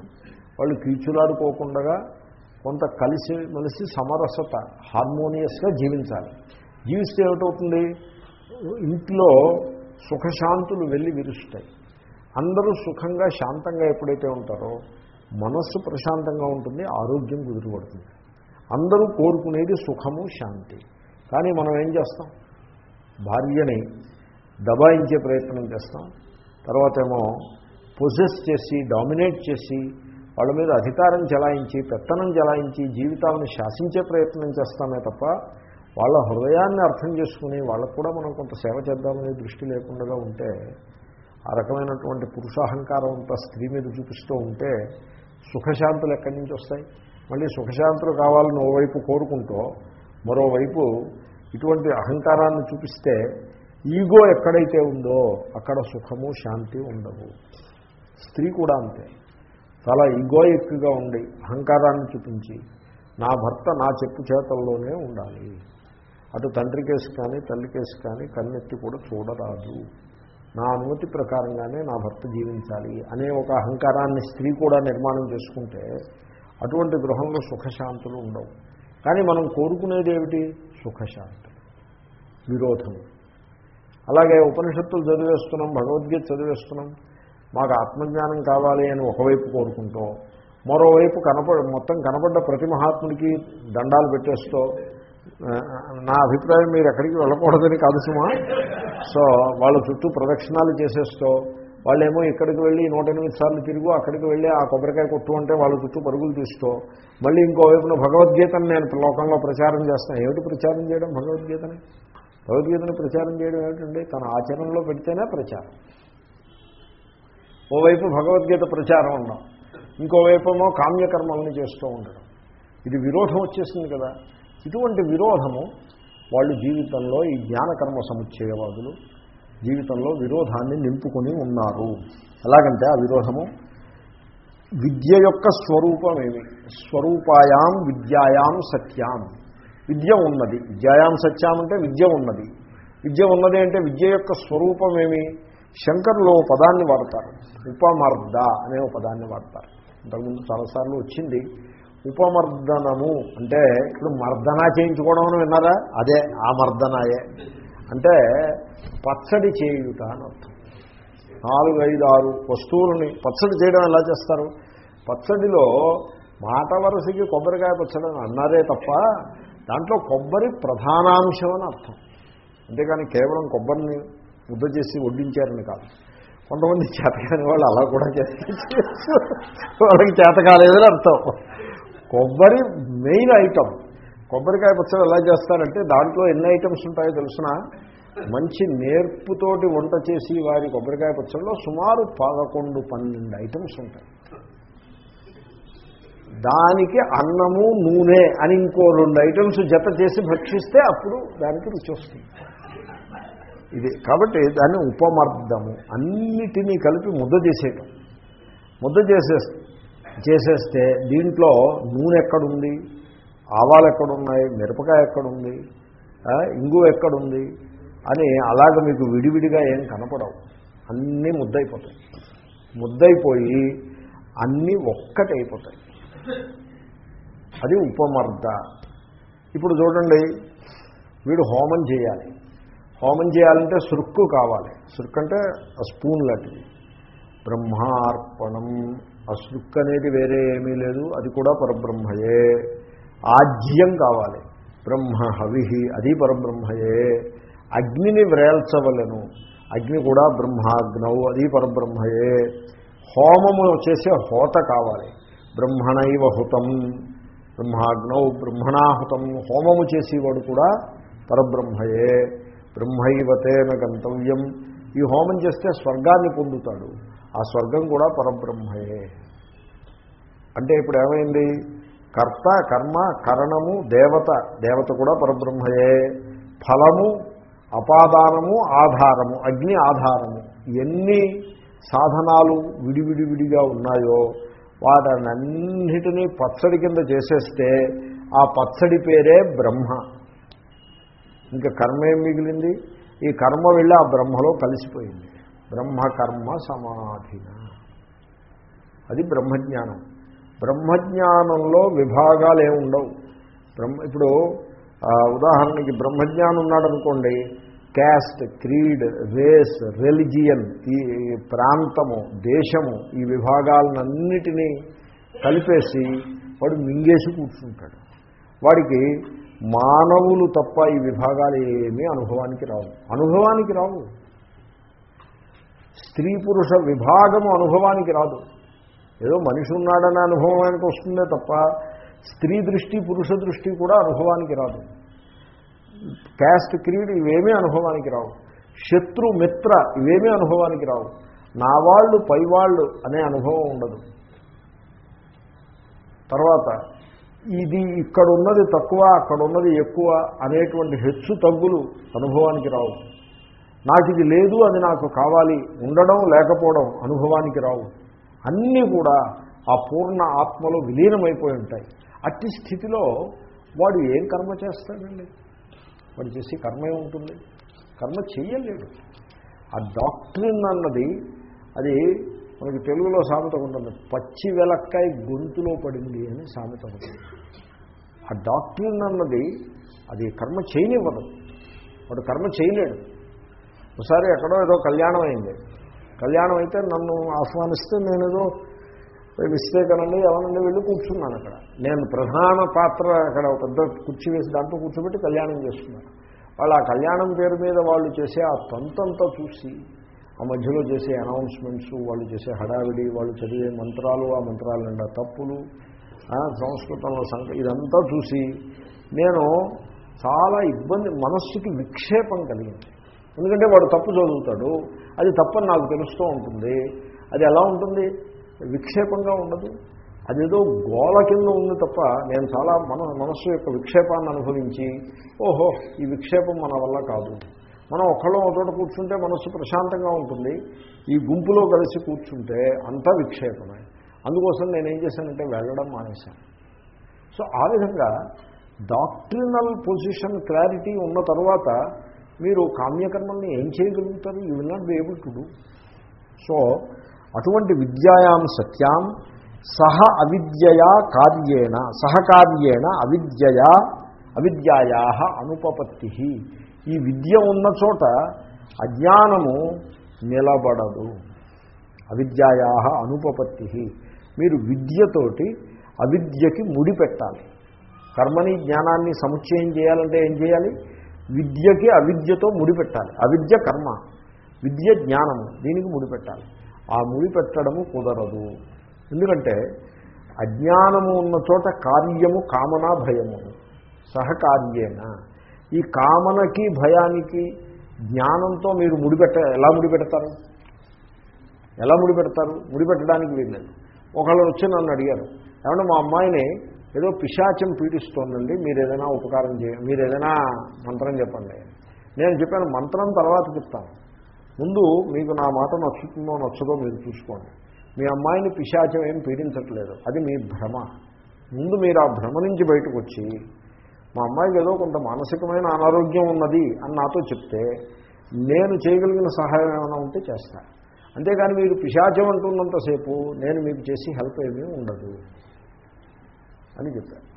వాళ్ళు కీచులాడుకోకుండా కొంత కలిసి మెలిసి సమరసత హార్మోనియస్గా జీవించాలి. జీవిస్తే ఏమిటవుతుంది? ఇంట్లో సుఖశాంతులు వెళ్ళి విరుస్తాయి. అందరూ సుఖంగా శాంతంగా ఎప్పుడైతే ఉంటారో మనస్సు ప్రశాంతంగా ఉంటుంది ఆరోగ్యం కుదురుపడుతుంది. అందరూ కోరుకునేది సుఖము శాంతి. కానీ మనం ఏం చేస్తాం? భార్యని దబాయించే ప్రయత్నం చేస్తాం. తర్వాత ఏమో పొజెస్ చేసి డామినేట్ చేసి వాళ్ళ మీద అధికారం చెలాయించి పెత్తనం చెలాయించి జీవితాలను శాసించే ప్రయత్నం చేస్తామే తప్ప వాళ్ళ హృదయాన్ని అర్థం చేసుకుని వాళ్ళకు కూడా మనం కొంత సేవ చేద్దామనే దృష్టి లేకుండా ఉంటే ఆ రకమైనటువంటి పురుషాహంకారం అంతా స్త్రీ మీద చూపిస్తూ ఉంటే సుఖశాంతులు ఎక్కడి నుంచి వస్తాయి? మళ్ళీ సుఖశాంతులు కావాలని ఓవైపు కోరుకుంటూ మరోవైపు ఇటువంటి అహంకారాన్ని చూపిస్తే ఈగో ఎక్కడైతే ఉందో అక్కడ సుఖము శాంతి ఉండవు. స్త్రీ కూడా అంతే. చాలా ఈగోయిక్గా ఉండి అహంకారాన్ని చూపించి నా భర్త నా చెప్పు చేతల్లోనే ఉండాలి. అటు తండ్రి కేసు కానీ తల్లి కేసు కానీ కన్నెత్తి కూడా చూడరాదు. నా అనుమతి ప్రకారంగానే నా భర్త జీవించాలి అనే ఒక అహంకారాన్ని స్త్రీ కూడా నిర్మాణం చేసుకుంటే అటువంటి గృహంలో సుఖశాంతులు ఉండవు. కానీ మనం కోరుకునేది ఏమిటి? సుఖశాంతి. విరోధం అలాగే ఉపనిషత్తులు చదివేస్తున్నాం భగవద్గీత చదివేస్తున్నాం. మాకు ఆత్మజ్ఞానం కావాలి అని ఒకవైపు కోరుకుంటూ మరోవైపు కనపడ మొత్తం కనపడ్డ ప్రతి మహాత్ముడికి దండాలు పెట్టేస్తూ నా అభిప్రాయం మీరు ఎక్కడికి వెళ్ళకూడదని కాదు సుమా. సో వాళ్ళ చుట్టూ ప్రదక్షిణాలు చేసేస్తూ వాళ్ళేమో ఇక్కడికి వెళ్ళి నూట ఎనిమిది సార్లు తిరుగు అక్కడికి వెళ్ళి ఆ కొబ్బరికాయ కొట్టు అంటే వాళ్ళ చుట్టూ పరుగులు తీస్తూ మళ్ళీ ఇంకోవైపున భగవద్గీతను నేను లోకంలో ప్రచారం చేస్తాను. ఏమిటి ప్రచారం చేయడం భగవద్గీతని? భగవద్గీతను ప్రచారం చేయడం ఏమిటండి? తన ఆచరణలో పెడితేనే ప్రచారం. ఓవైపు భగవద్గీత ప్రచారం ఉండడం ఇంకోవైపునో కామ్యకర్మల్ని చేస్తూ ఉండడం. ఇది విరోధం వచ్చేసింది కదా. ఇటువంటి విరోధము వాళ్ళు జీవితంలో ఈ జ్ఞానకర్మ సముచ్చయవాదులు జీవితంలో విరోధాన్ని నింపుకొని ఉన్నారు. ఎలాగంటే ఆ విరోధము విద్య యొక్క స్వరూపం ఏమి? స్వరూపాయాం విద్యాయాం సత్యాం. విద్య ఉన్నది. విద్యాయాం సత్యాం అంటే విద్య ఉన్నది. విద్య ఉన్నది అంటే విద్య యొక్క స్వరూపం ఏమి? శంకర్లో ఓ పదాన్ని వాడతారు. ఉపమర్ద అనే ఒక పదాన్ని వాడతారు. ఇంతకుముందు చాలాసార్లు వచ్చింది. ఉపమర్దనము అంటే ఇప్పుడు మర్దన చేయించుకోవడం అని విన్నారా? అదే ఆ మర్దనాయే. అంటే పచ్చడి చేయుట అని అర్థం. నాలుగు ఐదు ఆరు వస్తువులని పచ్చడి చేయడం ఎలా చేస్తారు? పచ్చడిలో మాట వరుసకి కొబ్బరికాయ పచ్చడి అని అన్నారే తప్ప దాంట్లో కొబ్బరి ప్రధానాంశం అని అర్థం. అంతేకాని కేవలం కొబ్బరిని ముద్ద చేసి వడ్డించారని కాదు. కొంతమంది చేతకాని వాళ్ళు అలా కూడా చేసి వాళ్ళకి చేత కాలేదని అర్థం. కొబ్బరి మెయిన్ ఐటమ్ కొబ్బరికాయ పచ్చడి ఎలా చేస్తారంటే దాంట్లో ఎన్ని ఐటమ్స్ ఉంటాయో తెలిసిన? మంచి నేర్పుతోటి వంట చేసి వారి కొబ్బరికాయ పచ్చడిలో సుమారు పదకొండు పన్నెండు ఐటమ్స్ ఉంటాయి. దానికి అన్నము నూనె అని ఇంకో రెండు ఐటమ్స్ జత చేసి భక్షిస్తే అప్పుడు దానికి రుచి వస్తుంది. ఇది కాబట్టి దాన్ని ఉపమర్దము. అన్నిటినీ కలిపి ముద్ద చేసేయటం. ముద్ద చేసే చేసేస్తే దీంట్లో నూనె ఎక్కడుంది? ఆవాలు ఎక్కడున్నాయి? మిరపకాయ ఎక్కడుంది? ఇంగు ఎక్కడుంది? అని అలాగ మీకు విడివిడిగా ఏం కనపడవు. అన్నీ ముద్దయిపోతాయి. ముద్దయిపోయి అన్నీ ఒక్కటైపోతాయి. అది ఉపమర్ద. ఇప్పుడు చూడండి వీడు హోమం చేయాలి. హోమం చేయాలంటే సురుక్కు కావాలి. సురుక్కు అంటే స్పూన్ లాంటిది. బ్రహ్మార్పణం. ఆ అనేది వేరే ఏమీ లేదు అది కూడా పరబ్రహ్మయే. ఆజ్యం కావాలి. బ్రహ్మ హవిహి అది పరబ్రహ్మయే. అగ్నిని వ్రేల్చవలను. అగ్ని కూడా బ్రహ్మాగ్నవు అది పరబ్రహ్మయే. హోమము చేసే హోత కావాలి. బ్రహ్మణైవ హుతం. బ్రహ్మాగ్నౌ బ్రహ్మణాహుతం. హోమము చేసేవాడు కూడా పరబ్రహ్మయే. బ్రహ్మైవతేన గంతవ్యం. ఈ హోమం చేస్తే స్వర్గాన్ని పొందుతాడు. ఆ స్వర్గం కూడా పరబ్రహ్మయే. అంటే ఇప్పుడు ఏమైంది? కర్త కర్మ కరణము దేవత దేవత కూడా పరబ్రహ్మయే. ఫలము అపాదానము ఆధారము అగ్ని ఆధారము ఎన్ని సాధనాలు విడివిడి విడిగా ఉన్నాయో వాటన్నిటినీ పచ్చడి కింద చేసేస్తే ఆ పచ్చడి పేరే బ్రహ్మ. ఇంకా కర్మ ఏం మిగిలింది? ఈ కర్మ వెళ్ళి ఆ బ్రహ్మలో కలిసిపోయింది. బ్రహ్మ కర్మ సమాధిన. అది బ్రహ్మజ్ఞానం. బ్రహ్మజ్ఞానంలో విభాగాలు ఏమి ఉండవు. బ్రహ్మ ఇప్పుడు ఉదాహరణకి బ్రహ్మజ్ఞానం ఉన్నాడనుకోండి క్యాస్ట్ క్రీడ్ రేస్ రెలిజియన్ ఈ ఈ ప్రాంతము దేశము ఈ విభాగాలన్నిటినీ కలిపేసి వాడు మింగేసి కూర్చుంటాడు. వాడికి మానవులు తప్ప ఈ విభాగాలు ఏమీ అనుభవానికి రావు. అనుభవానికి రావు. స్త్రీ పురుష విభాగము అనుభవానికి రాదు. ఏదో మనిషి ఉన్నాడనే అనుభవానికి వస్తుందే తప్ప స్త్రీ దృష్టి పురుష దృష్టి కూడా అనుభవానికి రాదు. క్యాస్ట్ క్రీడ్ ఇవేమీ అనుభవానికి రావు. శత్రు మిత్ర ఇవేమీ అనుభవానికి రావు. నా వాళ్ళు పైవాళ్ళు అనే అనుభవం ఉండదు. తర్వాత ఇది ఇక్కడ ఉన్నది తక్కువ అక్కడ ఉన్నది ఎక్కువ అనేటువంటి హెచ్చు తగ్గులు అనుభవానికి రావు. నాకు ఇది లేదు అది నాకు కావాలి ఉండడం లేకపోవడం అనుభవానికి రావు. అన్నీ కూడా ఆ పూర్ణ ఆత్మలో విలీనమైపోయి ఉంటాయి. అట్టి స్థితిలో వాడు ఏం కర్మ చేస్తాడండి? వాడు చేసి కర్మ ఉంటుంది కర్మ చేయలేడు ఆ డాక్టరీన్ అన్నది అది మనకి తెలుగులో సామెత ఉంటుంది పచ్చి వెలక్కాయ గొంతులో పడింది అని సామెత ఉంటుంది ఆ డాక్టరీన్ అన్నది అది కర్మ చేయనివ్వదు. వాడు కర్మ చేయలేడు. ఒకసారి ఎక్కడో ఏదో కళ్యాణం అయింది. కళ్యాణం అయితే నన్ను ఆహ్వానిస్తే నేను ఏదో మిస్టేక్ అనండి ఎవరండి వెళ్ళి కూర్చున్నాను అక్కడ. నేను ప్రధాన పాత్ర అక్కడ ఒక పెద్ద కుర్చీ వేసి దాంట్లో కూర్చోబెట్టి కళ్యాణం చేస్తున్నాను వాళ్ళు ఆ కళ్యాణం పేరు మీద వాళ్ళు చేసే ఆ తంతంతా చూసి ఆ మధ్యలో చేసే అనౌన్స్మెంట్స్ వాళ్ళు చేసే హడావిడి వాళ్ళు చదివే మంత్రాలు ఆ మంత్రాలు నిండా తప్పులు సంస్కృతంలో సంక ఇదంతా చూసి నేను చాలా ఇబ్బంది మనస్సుకి విక్షేపం కలిగింది. ఎందుకంటే వాడు తప్పు చదువుతాడు అది తప్పని నాకు తెలుస్తూ ఉంటుంది. అది ఎలా ఉంటుంది? విక్షేపంగా ఉండదు. అదేదో గోల కింద ఉంది తప్ప నేను చాలా మన మనస్సు యొక్క విక్షేపాన్ని అనుభవించి ఓహో ఈ విక్షేపం మన వల్ల కాదు. మనం ఒక్కళ్ళం ఒక కూర్చుంటే మనస్సు ప్రశాంతంగా ఉంటుంది. ఈ గుంపులో కలిసి కూర్చుంటే అంతా విక్షేపమే. అందుకోసం నేనేం చేశానంటే వెళ్ళడం మానేశాను. సో ఆ విధంగా డాక్ట్రినల్ పొజిషన్ క్లారిటీ ఉన్న తర్వాత మీరు కామ్యకర్మల్ని ఏం చేయగలుగుతారు? You will not be able to do. So అటువంటి విద్యాయాం సత్యాం సహ అవిద్యయా కార్యేణ సహకార్యేణ అవిద్యయా అవిద్యాయా అనుపపత్తి. ఈ విద్య ఉన్న చోట అజ్ఞానము నిలబడదు. అవిద్యాయా అనుపపత్తి మీరు విద్యతోటి అవిద్యకి ముడి పెట్టాలి. కర్మని జ్ఞానాన్ని సముచ్చయం చేయాలంటే ఏం చేయాలి? విద్యకి అవిద్యతో ముడిపెట్టాలి అవిద్య కర్మ విద్య జ్ఞానము దీనికి ముడిపెట్టాలి ఆ ముడిపెట్టడము కుదరదు. ఎందుకంటే అజ్ఞానము ఉన్న చోట కార్యము కామనా భయము. సహకార్యేన ఈ కామనకి భయానికి జ్ఞానంతో మీరు ముడిపెట్ట ఎలా ముడిపెడతారు? ఎలా ముడిపెడతారు? ముడిపెట్టడానికి వీల్లేదు. ఒకళ్ళు వచ్చి నన్ను అడిగారు. ఏమన్నా మా అమ్మాయిని ఏదో పిశాచం పీడిస్తోందండి మీరు ఏదైనా ఉపకారం చేయ మీరు ఏదైనా మంత్రం చెప్పండి. నేను చెప్పాను మంత్రం తర్వాత చెప్తాను. ముందు మీకు నా మాట నచ్చుతుందో నచ్చదో మీరు చూసుకోండి. మీ అమ్మాయిని పిశాచం ఏం పీడించట్లేదు. అది మీ భ్రమ. ముందు మీరు ఆ భ్రమ నుంచి బయటకు వచ్చి మా అమ్మాయికి ఏదో కొంత మానసికమైన అనారోగ్యం ఉన్నది అని నాతో చెప్తే నేను చేయగలిగిన సహాయం ఏమైనా ఉంటే చేస్తా. అంతేకాని మీరు పిశాచం అంటున్నంతసేపు నేను మీకు చేసి హెల్ప్ ఏమీ ఉండదు అని చెప్పాను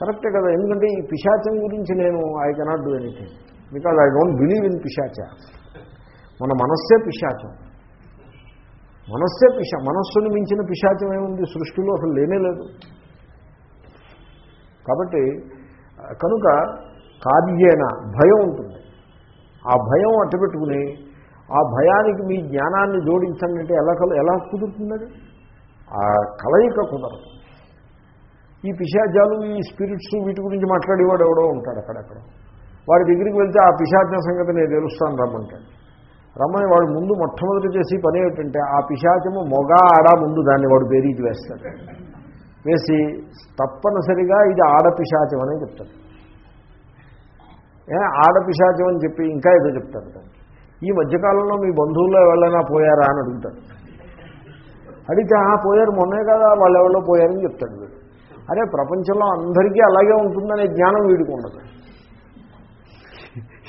కరెక్టే కదా ఎందుకంటే ఈ పిశాచం గురించి నేను I cannot do anything because I don't believe in పిశాచ. మన మనస్సే పిశాచం. మనస్సే పిశ మనస్సును మించిన పిశాచం ఏముంది? సృష్టిలో అసలు లేనే లేదు. కాబట్టి కనుక కార్యేన భయం ఉంటుంది. ఆ భయం అట్టబెట్టుకుని ఆ భయానికి మీ జ్ఞానాన్ని జోడించండి అంటే ఎలా కల ఎలా కుదురుతుంది ఆ కలయిక కుదరదు. ఈ పిశాచాలు ఈ స్పిరిట్స్ వీటి గురించి మాట్లాడేవాడు ఎవడో ఉంటాడు అక్కడక్కడ. వాడి దగ్గరికి వెళ్తే ఆ పిశాచన సంగతి నేను తెలుస్తాను రమ్మంటాడు. రమ్మని వాడు ముందు మొట్టమొదటి చేసి పని ఏమిటంటే ఆ పిశాచము మొగ ఆడ ముందు దాన్ని వాడు బేరీకి వేస్తాడు. వేసి తప్పనిసరిగా ఇది ఆడపిశాచం అనే చెప్తాడు ఏ అని చెప్పి ఇంకా ఏదో చెప్తాడు దానికి ఈ మధ్యకాలంలో మీ బంధువుల్లో ఎవరైనా పోయారా అని అడుగుతాడు అడిగితే ఆ పోయారు మొన్నే కదా వాళ్ళు ఎవరో పోయారని చెప్తాడు వీడు. అరే ప్రపంచంలో అందరికీ అలాగే ఉంటుందనే జ్ఞానం వీడికి ఉండదు.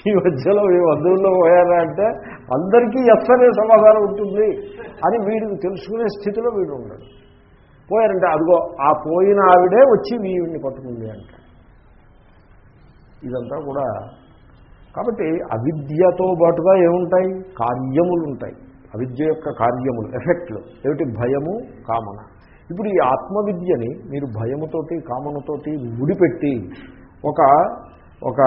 ఈ మధ్యలో మీ బంధువుల్లో పోయారా అంటే అందరికీ ఎస్సనే సమాధానం ఉంటుంది అని వీడికి తెలుసుకునే స్థితిలో వీడు ఉండడు. పోయారంటే అదిగో ఆ పోయిన ఆవిడే వచ్చి వీడిని పట్టుకుంది అంట. ఇదంతా కూడా కాబట్టి అవిద్యతో పాటుగా ఏముంటాయి? కార్యములు ఉంటాయి అవిద్య యొక్క కార్యములు ఎఫెక్ట్లు. ఏమిటి? భయము కామన. ఇప్పుడు ఈ ఆత్మవిద్యని మీరు భయముతోటి కామనతోటి ముడిపెట్టి ఒక ఒక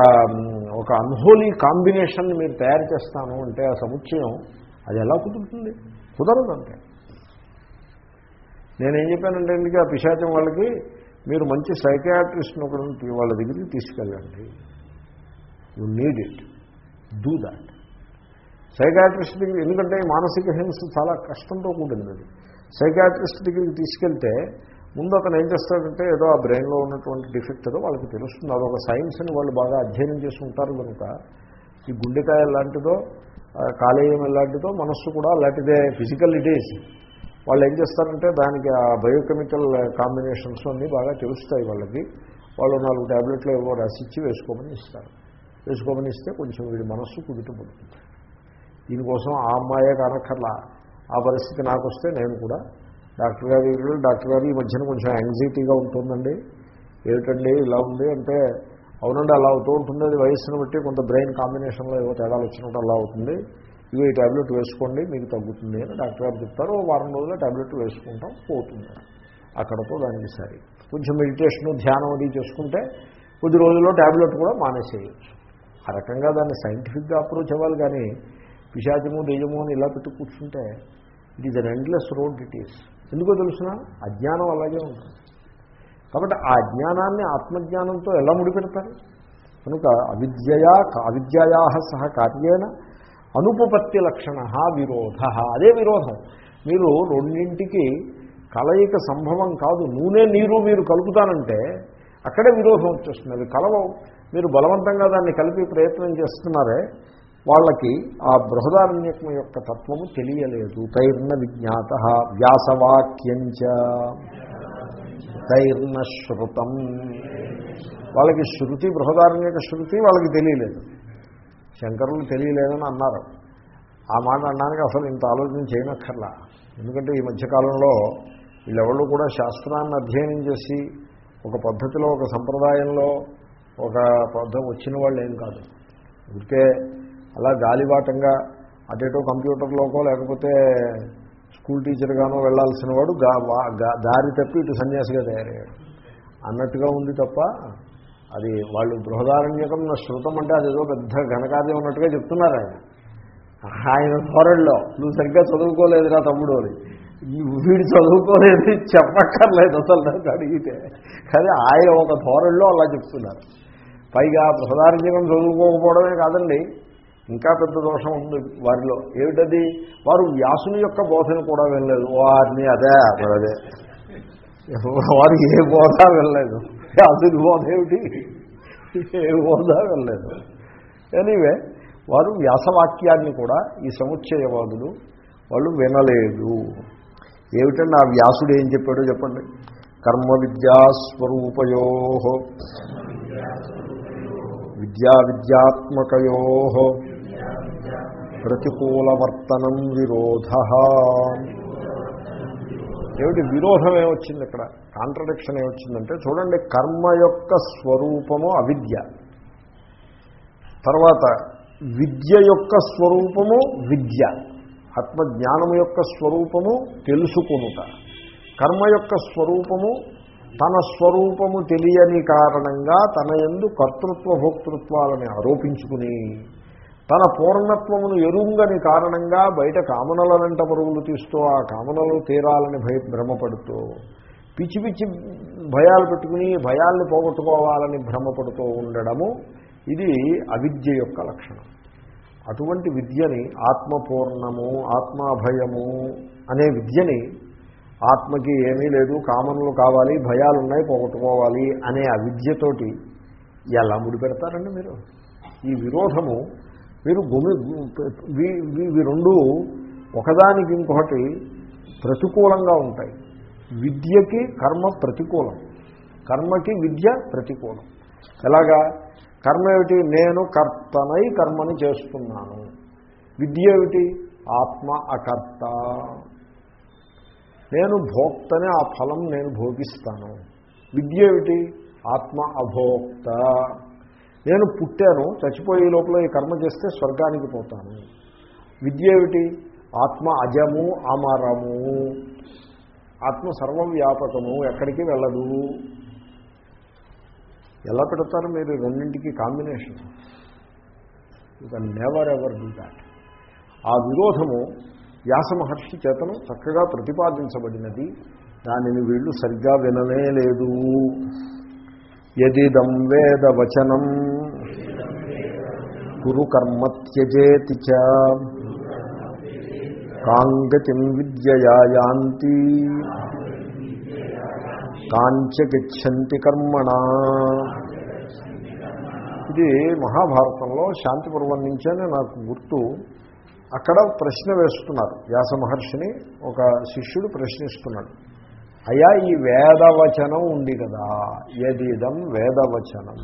ఒక అన్హోలీ కాంబినేషన్ మీరు తయారు చేస్తాను అంటే ఆ సముచ్చయం అది ఎలా కుదురుతుంది? కుదరదు అంటే నేనేం చెప్పానంటే ఎందుకు ఆ పిశాచం వాళ్ళకి మీరు మంచి సైకాట్రిస్ట్ని ఒకటి వాళ్ళ దగ్గరికి తీసుకెళ్ళండి. You need it. Do that. Psychiatrist దగ్గర ఎందుకంటే మానసిక హింస చాలా కష్టంతో కూడింది అది. సైకాట్రిస్ట్ దగ్గరికి తీసుకెళ్తే ముందు అతను ఏం చేస్తాడంటే ఏదో ఆ బ్రెయిన్లో ఉన్నటువంటి డిఫెక్ట్ ఏదో వాళ్ళకి తెలుస్తుంది. అదొక సైన్స్ని వాళ్ళు బాగా అధ్యయనం చేసుకుంటారు కనుక ఈ గుండెకాయ ఎలాంటిదో కాలేయం ఎలాంటిదో మనస్సు కూడా అలాంటిదే ఫిజికల్ ఇటేజ్ వాళ్ళు ఏం చేస్తారంటే దానికి ఆ బయోకెమికల్ కాంబినేషన్స్ అన్నీ బాగా తెలుస్తాయి వాళ్ళకి. వాళ్ళు నాలుగు ట్యాబ్లెట్లు ఏవో రాసిచ్చి వేసుకోమని ఇస్తారు. వేసుకోమని ఇస్తే కొంచెం వీడి మనస్సు కుదుటపడుతుంది దీనికోసం ఆ అమ్మాయే కానక్కర్లా. ఆ పరిస్థితి నాకు వస్తే నేను కూడా. డాక్టర్ గారి డాక్టర్ గారు ఈ మధ్యన కొంచెం యాంగ్జైటీగా ఉంటుందండి. ఏమిటండి ఇలా ఉంది అంటే అవునండి అలా అవుతూ ఉంటుంది అది వయస్సును బట్టి కొంత బ్రెయిన్ కాంబినేషన్లో ఏవో తేడాలు వచ్చినట్టు అలా అవుతుంది. ఇవి ఈ ట్యాబ్లెట్ వేసుకోండి మీకు తగ్గుతుంది అని డాక్టర్ గారు చెప్తారు. ఓ వారం రోజుల్లో ట్యాబ్లెట్ వేసుకుంటాం పోతుంది. అక్కడతో దానికి సరి. కొంచెం మెడిటేషన్ ధ్యానం అది చేసుకుంటే కొద్ది రోజుల్లో ట్యాబ్లెట్ కూడా మానేసేయచ్చు. ఆ రకంగా దాన్ని సైంటిఫిక్గా అప్రోచ్ అవ్వాలి కానీ పిశాచము దెయ్యము అని ఇలా పెట్టి కూర్చుంటే it is an endless road it is ఎందుకో తెలుసిన? అజ్ఞానం అలాగే ఉంటుంది. కాబట్టి ఆ అజ్ఞానాన్ని ఆత్మజ్ఞానంతో ఎలా ముడిపెడతారు? కనుక అవిద్యయా అవిద్యయా సహ కార్యేణ అనుపపత్తి లక్షణ విరోధ. అదే విరోధం. మీరు రెండింటికి కలయిక సంభవం కాదు. నూనె నీరు మీరు కలుపుతానంటే అక్కడే విరోధం వచ్చేస్తుంది. అవి కలవవు మీరు బలవంతంగా దాన్ని కలిపి ప్రయత్నం చేస్తున్నారే వాళ్ళకి ఆ బృహదారణ్యకం యొక్క తత్వము తెలియలేదు. తైర్న విజ్ఞాత వ్యాసవాక్యంచ తైర్న శృతం. వాళ్ళకి శృతి బృహదారణ్యక శృతి వాళ్ళకి తెలియలేదు. శంకరులు తెలియలేదని అన్నారు. ఆ మాట అనడానికి అసలు ఇంత ఆలోచన చేయనక్కర్లా. ఎందుకంటే ఈ మధ్యకాలంలో వీళ్ళెవళ్ళు కూడా శాస్త్రాన్ని అధ్యయనం చేసి ఒక పద్ధతిలో ఒక సంప్రదాయంలో ఒక పద్ధతి వచ్చిన వాళ్ళు ఏం కాదు. ఊరికే అలా గాలివాటంగా అటేటో కంప్యూటర్లోకో లేకపోతే స్కూల్ టీచర్గానో వెళ్ళాల్సిన వాడు దారి తప్పి ఇటు సన్యాసిగా తయారయ్యాడు. అన్నట్టుగా ఉంది తప్ప అది వాళ్ళు బృహదారణ్యకం శృతం అంటే అదేదో పెద్ద ఘనకార్యం ఉన్నట్టుగా చెప్తున్నారు ఆయన. ఆయన ధోరణిలో నువ్వు సరిగ్గా చదువుకోలేదురా తమ్ముడు అని. వీడు చదువుకోలేదు చెప్పక్కర్లేదు అసలు నాకు అడిగితే. కానీ ఆయన ఒక ధోరణిలో అలా చెప్తున్నారు. పైగా బృహదారణ్యకం చదువుకోకపోవడమే కాదండి ఇంకా పెద్ద దోషం ఉంది వారిలో. ఏమిటది? వారు వ్యాసుని యొక్క బోధన కూడా వెళ్ళలేదు వారిని అదే అదే వారు ఏ బోధ వెళ్ళలేదు వ్యాసుని బోధ ఏమిటి? ఏ బోధ వెళ్ళలేదు ఎనీవే వారు వ్యాసవాక్యాన్ని కూడా ఈ సముచ్చయవాదులు వాళ్ళు వినలేదు. ఏమిటండి ఆ వ్యాసుడు ఏం చెప్పాడో చెప్పండి? కర్మ విద్యాస్వరూపయో విద్యా విద్యాత్మకయో ప్రతికూలవర్తనం విరోధ. ఏమిటి? విరోధం ఏమొచ్చింది ఇక్కడ. కాంట్రడిక్షన్ ఏమొచ్చిందంటే చూడండి కర్మ యొక్క స్వరూపము అవిద్య. తర్వాత విద్య యొక్క స్వరూపము విద్య. ఆత్మజ్ఞానము యొక్క స్వరూపము తెలుసుకొనుట. కర్మ యొక్క స్వరూపము తన స్వరూపము తెలియని కారణంగా తన ఎందు కర్తృత్వ భోక్తృత్వాలని ఆరోపించుకుని తన పూర్ణత్వమును ఎరుంగని కారణంగా బయట కామనల వెంట పరుగులు తీస్తూ ఆ కామనలు తీరాలని భయ భ్రమపడుతూ పిచ్చి పిచ్చి భయాలు పెట్టుకుని భయాల్ని పోగొట్టుకోవాలని భ్రమపడుతూ ఉండడము ఇది అవిద్య యొక్క లక్షణం. అటువంటి విద్యని ఆత్మపూర్ణము ఆత్మాభయము అనే విద్యని ఆత్మకి ఏమీ లేదు కామన్లు కావాలి భయాలున్నాయి పోగొట్టుకోవాలి అనే అవిద్యతోటి ఎలా ముడిపెడతారండి మీరు? ఈ విరోధము మీరు గుమి ఇవి రెండు ఒకదానికి ఇంకొకటి ప్రతికూలంగా ఉంటాయి. విద్యకి కర్మ ప్రతికూలం. కర్మకి విద్య ప్రతికూలం. ఎలాగా? కర్మ ఏమిటి? నేను కర్తనై కర్మని చేస్తున్నాను. విద్య ఏమిటి? ఆత్మ అకర్త. నేను భోక్తనే ఆ ఫలం నేను భోగిస్తాను. విద్య ఏమిటి? ఆత్మ అభోక్త. నేను పుట్టాను చచ్చిపోయే లోపల ఈ కర్మ చేస్తే స్వర్గానికి పోతాను. విద్య ఏమిటి? ఆత్మ అజము అమరము. ఆత్మ సర్వవ్యాపకము ఎక్కడికి వెళ్ళదు. ఎలా పెడతారు మీరు రెండింటికి combination? You can never ever do that. ఆ విరోధము వ్యాస మహర్షి చేతను చక్కగా ప్రతిపాదించబడినది. దానిని వీళ్ళు సరిగ్గా వినలే లేదు ఎదిదం వేద వచనం. గురుకర్మ త్యజేతి చ. కాంగతిం విద్యయాయాంతి కాంచగిచ్చంతి కర్మణ. ఇది మహాభారతంలో శాంతి పర్వం నుంచేనే నాకు గుర్తు. అక్కడ ప్రశ్న వేస్తున్నారు. వ్యాస మహర్షిని ఒక శిష్యుడు ప్రశ్నిస్తున్నాడు. అయ్యా ఈ వేదవచనం ఉంది కదా. యదిదం వేదవచనం.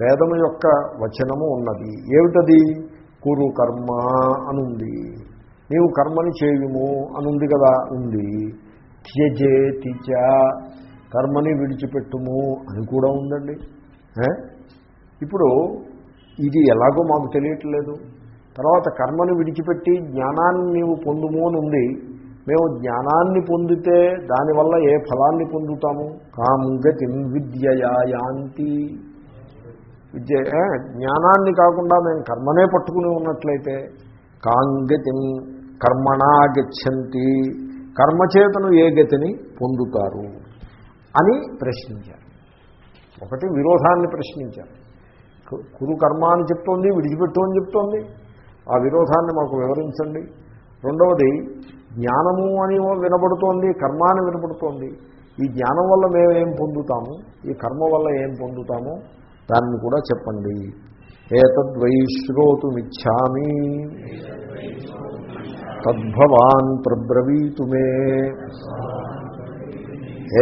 వేదము యొక్క వచనము ఉన్నది. ఏమిటది? కురు కర్మ అనుంది. నీవు కర్మని చేయుము అనుంది కదా ఉంది. త్యజేతిచ కర్మని విడిచిపెట్టుము అని కూడా ఉందండి. ఇప్పుడు ఇది ఎలాగో మాకు తెలియట్లేదు. తర్వాత కర్మను విడిచిపెట్టి జ్ఞానాన్ని నీవు పొందుము అని ఉంది. మేము జ్ఞానాన్ని పొందితే దానివల్ల ఏ ఫలాన్ని పొందుతాము? కాంగతి విద్యయాంతి విద్య జ్ఞానాన్ని కాకుండా మేము కర్మనే పట్టుకుని ఉన్నట్లయితే కాంగతిం కర్మణాగచ్చంతి. కర్మచేతను ఏ గతిని పొందుతారు అని ప్రశ్నించారు. ఒకటి విరోధాన్ని ప్రశ్నించారు. కురు కర్మ అని చెప్తోంది విడిచిపెట్టు అని చెప్తోంది. ఆ విరోధాన్ని మాకు వివరించండి. రెండవది జ్ఞానము అని వినబడుతోంది కర్మ అని వినబడుతోంది. ఈ జ్ఞానం వల్ల మేమేం పొందుతాము? ఈ కర్మ వల్ల ఏం పొందుతామో? దాన్ని కూడా చెప్పండి. ఏతద్వై శ్రోతుమిచ్చామి. తద్భవాన్ ప్రబ్రవీతు మే.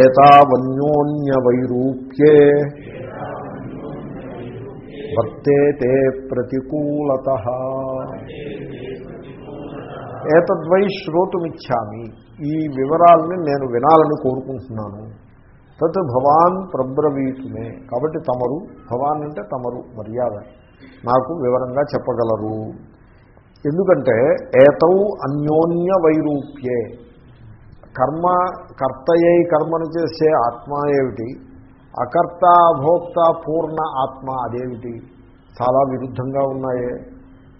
ఏతావన్యోన్యవైరూప్యే వర్తేతే ప్రతికూలత. ఏతద్వై శ్రోతుమిచ్చామి. ఈ వివరాలని నేను వినాలని కోరుకుంటున్నాను. తత్ భవాన్ ప్రబ్రవీతుమే కాబట్టి తమరు భవాన్ అంటే తమరు మర్యాద. నాకు వివరంగా చెప్పగలరు. ఎందుకంటే ఏతౌ అన్యోన్య వైరూప్యే. కర్మ కర్తయ్యై కర్మను చేసే ఆత్మ ఏమిటి? అకర్త భోక్త పూర్ణ ఆత్మ అదేమిటి? చాలా విరుద్ధంగా ఉన్నాయే.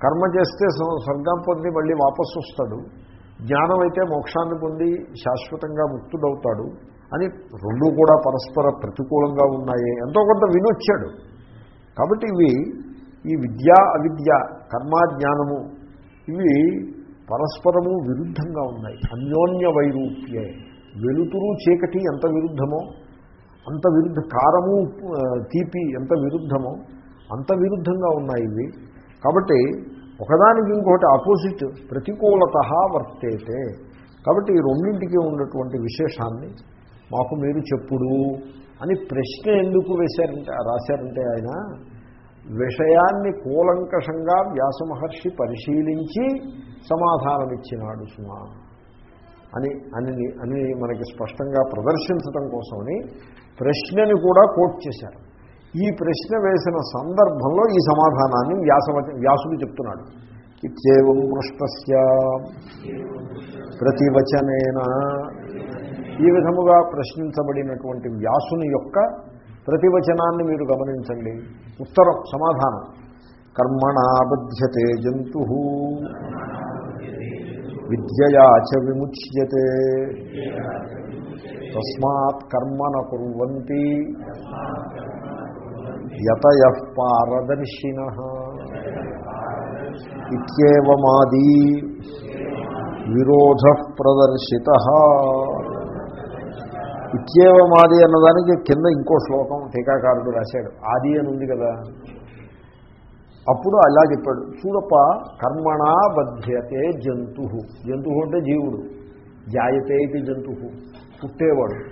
కర్మ చేస్తే స్వర్గం పొంది మళ్ళీ వాపసు వస్తాడు. జ్ఞానం అయితే మోక్షాన్ని పొంది శాశ్వతంగా ముక్తుడవుతాడు అని రెండూ కూడా పరస్పర ప్రతికూలంగా ఉన్నాయి. ఎంతో కొంత వినొచ్చాడు. కాబట్టి ఇవి ఈ విద్య అవిద్య కర్మ జ్ఞానము ఇవి పరస్పరము విరుద్ధంగా ఉన్నాయి. అన్యోన్య వైరూప్యే. వెలుతురు చీకటి ఎంత విరుద్ధమో అంత విరుద్ధ కారము తీపి ఎంత విరుద్ధమో అంత విరుద్ధంగా ఉన్నాయి ఇవి. కాబట్టి ఒకదానికి ఇంకొకటి ఆపోజిట్ ప్రతికూలత వర్తేతే. కాబట్టి ఈ రెండింటికి ఉన్నటువంటి విశేషాన్ని మాకు మీరు చెప్పుడు అని ప్రశ్న ఎందుకు వేశారంటే రాశారంటే ఆయన? విషయాన్ని కూలంకషంగా వ్యాసమహర్షి పరిశీలించి సమాధానమిచ్చినాడు సుమా. అని అని అని మనకి స్పష్టంగా ప్రదర్శించడం కోసమని ప్రశ్నని కూడా కోట్ చేశారు. ఈ ప్రశ్న వేసిన సందర్భంలో ఈ సమాధానాన్ని వ్యాస వ్యాసుడు చెప్తున్నాడు. ఇత్యేవం పృష్టస్య. ప్రతివచనేన. ఈ విధముగా ప్రశ్నించబడినటువంటి వ్యాసుని యొక్క ప్రతివచనాన్ని మీరు గమనించండి. ఉత్తరం సమాధానం. కర్మణాబధ్యతే జంతు. విద్యయాచ విముచ్యతే. తస్మాత్ కర్మణ కుర్వంతి. యతయ పారదర్శిన. ఇత్యేవమాది. విరోధ ప్రదర్శిత. ఇత్యేవమాది అన్నదానికి కింద ఇంకో శ్లోకం టీకాకారుడు రాశాడు. ఆది అని ఉంది కదా. అప్పుడు అలా చెప్పాడు. చూడప్ప కర్మణా బధ్యతే జంతు. జంతువు అంటే జీవుడు. జాయతే ఇది జంతువు పుట్టేవాడు.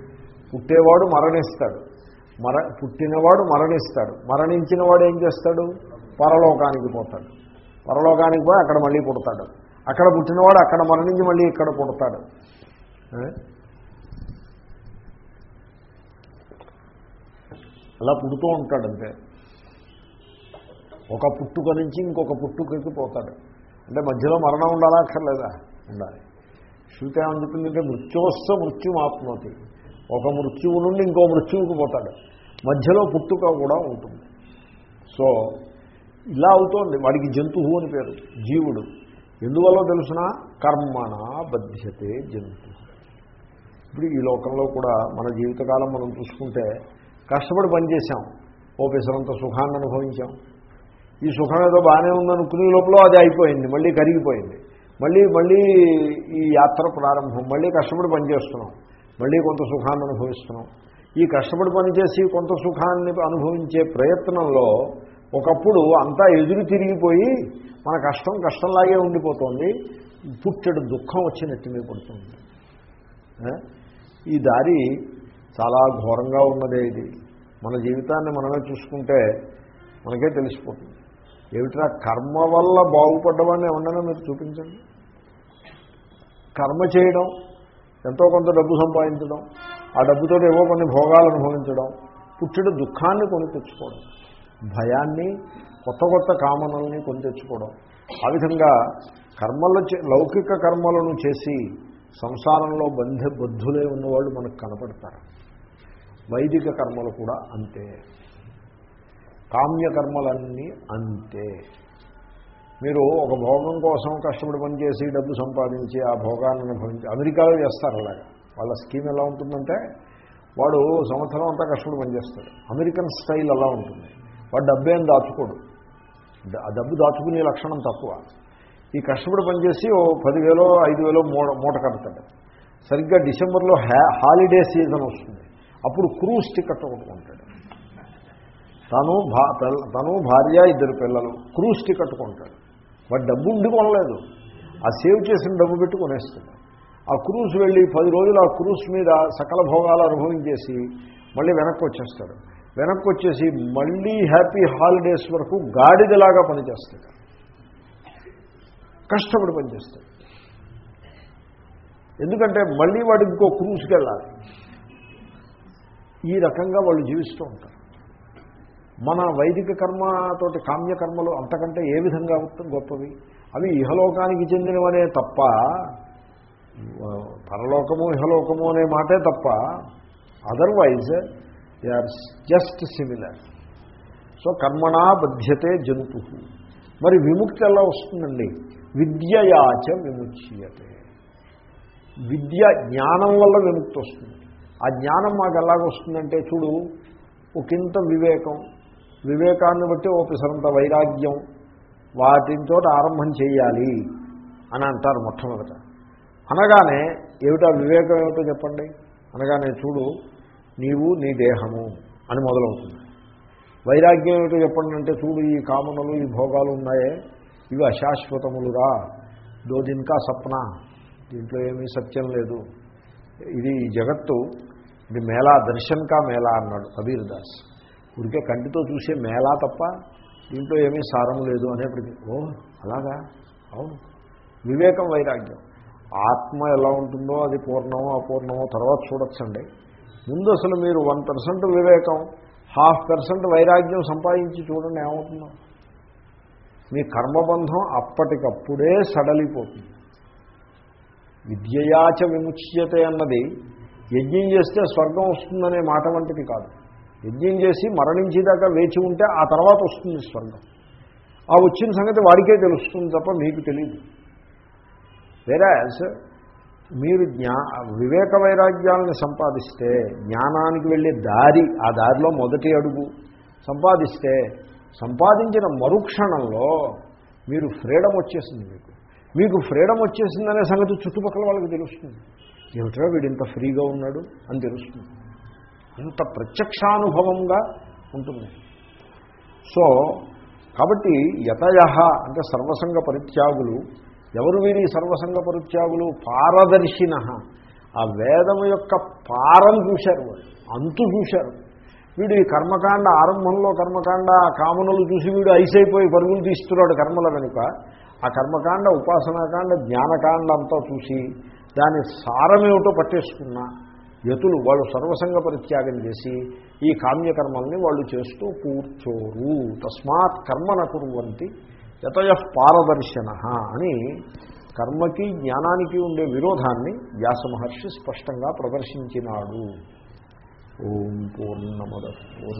పుట్టేవాడు మరణిస్తాడు. మర పుట్టినవాడు మరణిస్తాడు. మరణించిన వాడు ఏం చేస్తాడు? పరలోకానికి పోతాడు. పరలోకానికి పోయి అక్కడ మళ్ళీ పుడతాడు. అక్కడ పుట్టినవాడు అక్కడ మరణించి మళ్ళీ ఇక్కడ పుడతాడు. అలా పుడుతూ ఉంటాడంతే. ఒక పుట్టుక నుంచి ఇంకొక పుట్టుకకి పోతాడు. అంటే మధ్యలో మరణం ఉండాలా అక్కర్లేదా? ఉండాలి. శృతి ఏమని చెప్పిందంటే మృత్యోస్త ఆత్మతి ఒక మృత్యువు నుండి ఇంకో మృత్యువుకి పోతాడు. మధ్యలో పుట్టుక కూడా ఉంటుంది. సో ఇలా అవుతోంది. వాడికి జంతువు అని పేరు జీవుడు. ఎందువల్ల తెలుసిన? కర్మణ బధ్యతే జంతు ఇప్పుడు ఈ లోకంలో కూడా మన జీవితకాలం మనం చూసుకుంటే కష్టపడి పనిచేసాం ఓపెసరంత సుఖాన్ని అనుభవించాం. ఈ సుఖం ఏదో బాగానే ఉందనుకునే లోపల అది అయిపోయింది మళ్ళీ కరిగిపోయింది. మళ్ళీ మళ్ళీ ఈ యాత్ర ప్రారంభం మళ్ళీ కష్టపడి పనిచేస్తున్నాం. మళ్ళీ కొంత సుఖాన్ని అనుభవిస్తున్నాం. ఈ కష్టపడి పనిచేసి కొంత సుఖాన్ని అనుభవించే ప్రయత్నంలో ఒకప్పుడు అంతా ఎదురు తిరిగిపోయి మన కష్టం కష్టంలాగే ఉండిపోతుంది. పుట్టడు దుఃఖం వచ్చి నెత్తిమీ పడుతుంది. ఈ దారి చాలా ఘోరంగా ఉన్నదే ఇది. మన జీవితాన్ని మనమే చూసుకుంటే మనకే తెలిసిపోతుంది. ఏమిట్రా కర్మ వల్ల బాగుపడ్డవాడిని ఏమన్నా మీరు చూపించండి. కర్మ చేయడం ఎంతో కొంత డబ్బు సంపాదించడం ఆ డబ్బుతో ఏవో కొన్ని భోగాలు అనుభవించడం పుట్టిన దుఃఖాన్ని కొని తెచ్చుకోవడం భయాన్ని కొత్త కొత్త కామనల్ని కొని తెచ్చుకోవడం. ఆ విధంగా కర్మలు లౌకిక కర్మలను చేసి సంసారంలో బంధ బద్ధులే ఉన్నవాళ్ళు మనకు కనపడతారు. వైదిక కర్మలు కూడా అంతే. కామ్యకర్మలన్నీ అంతే. మీరు ఒక భోగం కోసం కష్టపడి పనిచేసి డబ్బు సంపాదించి ఆ భోగాన్ని అనుభవించి అమెరికాలో చేస్తారు అలాగా. వాళ్ళ స్కీమ్ ఎలా ఉంటుందంటే వాడు సంవత్సరం అంతా కష్టపడి పనిచేస్తాడు అమెరికన్ స్టైల్ అలా ఉంటుంది. వాడు డబ్బేం దాచుకోడు. ఆ డబ్బు దాచుకునే లక్షణం తక్కువ. ఈ కష్టపడి పనిచేసి ఓ పదివేలో ఐదు వేలో మూట మూట కడతాడు. సరిగ్గా డిసెంబర్లో హాలిడే సీజన్ వస్తుంది. అప్పుడు క్రూజ్ టికెట్ కొట్టుకుంటాడు తను భా తను భార్య ఇద్దరు పిల్లలు క్రూజ్ టికెట్ కొంటాడు. వాడు డబ్బు ఉండి కొనలేదు. ఆ సేవ్ చేసిన డబ్బు పెట్టి కొనేస్తాడు ఆ క్రూజ్ వెళ్ళి పది రోజులు ఆ క్రూజ్ మీద సకల భోగాలు అనుభవించేసి మళ్ళీ వెనక్కి వచ్చేస్తాడు. వెనక్కి వచ్చేసి మళ్ళీ హ్యాపీ హాలిడేస్ వరకు గాడిదలాగా పనిచేస్తాడు. కష్టపడి పనిచేస్తాడు. ఎందుకంటే మళ్ళీ వాడికి ఇంకో క్రూజ్కి వెళ్ళాలి. ఈ రకంగా వాళ్ళు జీవిస్తూ ఉంటారు. మన వైదిక కర్మతోటి కామ్యకర్మలు అంతకంటే ఏ విధంగా గొప్పవి? అవి ఇహలోకానికి చెందినవనే తప్ప పరలోకము ఇహలోకము అనే మాటే తప్ప otherwise they are just similar so కర్మణా బధ్యతే జంతు. మరి విముక్తి ఎలా వస్తుందండి? విద్యయాచ విముచ్యతే. విద్య జ్ఞానం వల్ల విముక్తి వస్తుంది. ఆ జ్ఞానం మాకు ఎలాగొస్తుందంటే చూడు ఒకంత వివేకం. వివేకాన్ని బట్టి ఓ వైరాగ్యం. వాటితో ఆరంభం చేయాలి అని అంటారు మొట్టమొదట. అనగానే ఏమిటా వివేకం ఏమిటో చెప్పండి? అనగానే చూడు నీవు నీ దేహము అని మొదలవుతుంది. వైరాగ్యం ఏమిటో చెప్పండి అంటే చూడు ఈ కామనలు ఈ భోగాలు ఉన్నాయే ఇవి అశాశ్వతములురా. దో దీనికా సప్న. దీంట్లో ఏమీ సత్యం లేదు. ఇది ఈ జగత్తు ఇది మేళా దర్శన్ కా మేళా అన్నాడు కబీర్ దాస్ ఊరికే కంటితో చూసే మేళా తప్ప దీంట్లో ఏమీ సారం లేదు అనేప్పటికీ ఓ అలాగా? అవును. వివేకం వైరాగ్యం. ఆత్మ ఎలా ఉంటుందో అది పూర్ణమో అపూర్ణమో తర్వాత చూడొచ్చండి. ముందు అసలు మీరు వన్ పర్సెంట్ వివేకం హాఫ్ పర్సెంట్ వైరాగ్యం సంపాదించి చూడండి ఏమవుతుందో. మీ కర్మబంధం అప్పటికప్పుడే సడలిపోతుంది. విద్యయాచ విముచ్యతే అన్నది యజ్ఞం చేస్తే స్వర్గం వస్తుందనే మాట వంటిది కాదు. యజ్ఞం చేసి మరణించేదాకా వేచి ఉంటే ఆ తర్వాత వస్తుంది స్వర్గం. ఆ వచ్చిన సంగతి వాడికే తెలుస్తుంది తప్ప మీకు తెలియదు వేరాజ్ మీరు జ్ఞా వివేక వైరాగ్యాలను సంపాదిస్తే జ్ఞానానికి వెళ్ళే దారి ఆ దారిలో మొదటి అడుగు. సంపాదిస్తే సంపాదించిన మరుక్షణంలో మీరు ఫ్రీడమ్ వచ్చేసింది మీకు. మీకు ఫ్రీడమ్ వచ్చేసిందనే సంగతి చుట్టుపక్కల వాళ్ళకి తెలుస్తుంది. ఏమిట్రా వీడు ఇంత ఫ్రీగా ఉన్నాడు అని తెలుస్తుంది. అంత ప్రత్యక్షానుభవంగా ఉంటుంది. సో కాబట్టి యతయ అంటే సర్వసంగ పరిత్యాగులు ఎవరు వీరి సర్వసంగ పరిత్యాగులు? పారదర్శిన. ఆ వేదం యొక్క పారం చూశారు వాళ్ళు అంతు చూశారు. వీడు ఈ కర్మకాండ ఆరంభంలో కర్మకాండ ఆ కామనులు చూసి వీడు ఐసైపోయి పరుగులు తీస్తున్నాడు కర్మల వెనుక. ఆ కర్మకాండ ఉపాసనాకాండ జ్ఞానకాండ అంతా చూసి దాని సారమేమిటో పట్టేసుకున్న యతులు వాళ్ళు సర్వసంగ పరిత్యాగం చేసి ఈ కామ్యకర్మల్ని వాళ్ళు చేస్తూ కూర్చోరు. తస్మాత్ కర్మన కురువంతి యతయ పారదర్శన అని కర్మకి జ్ఞానానికి ఉండే విరోధాన్ని వ్యాస మహర్షి స్పష్టంగా ప్రదర్శించినాడు. ఓం పూర్ణమద పూర్ణ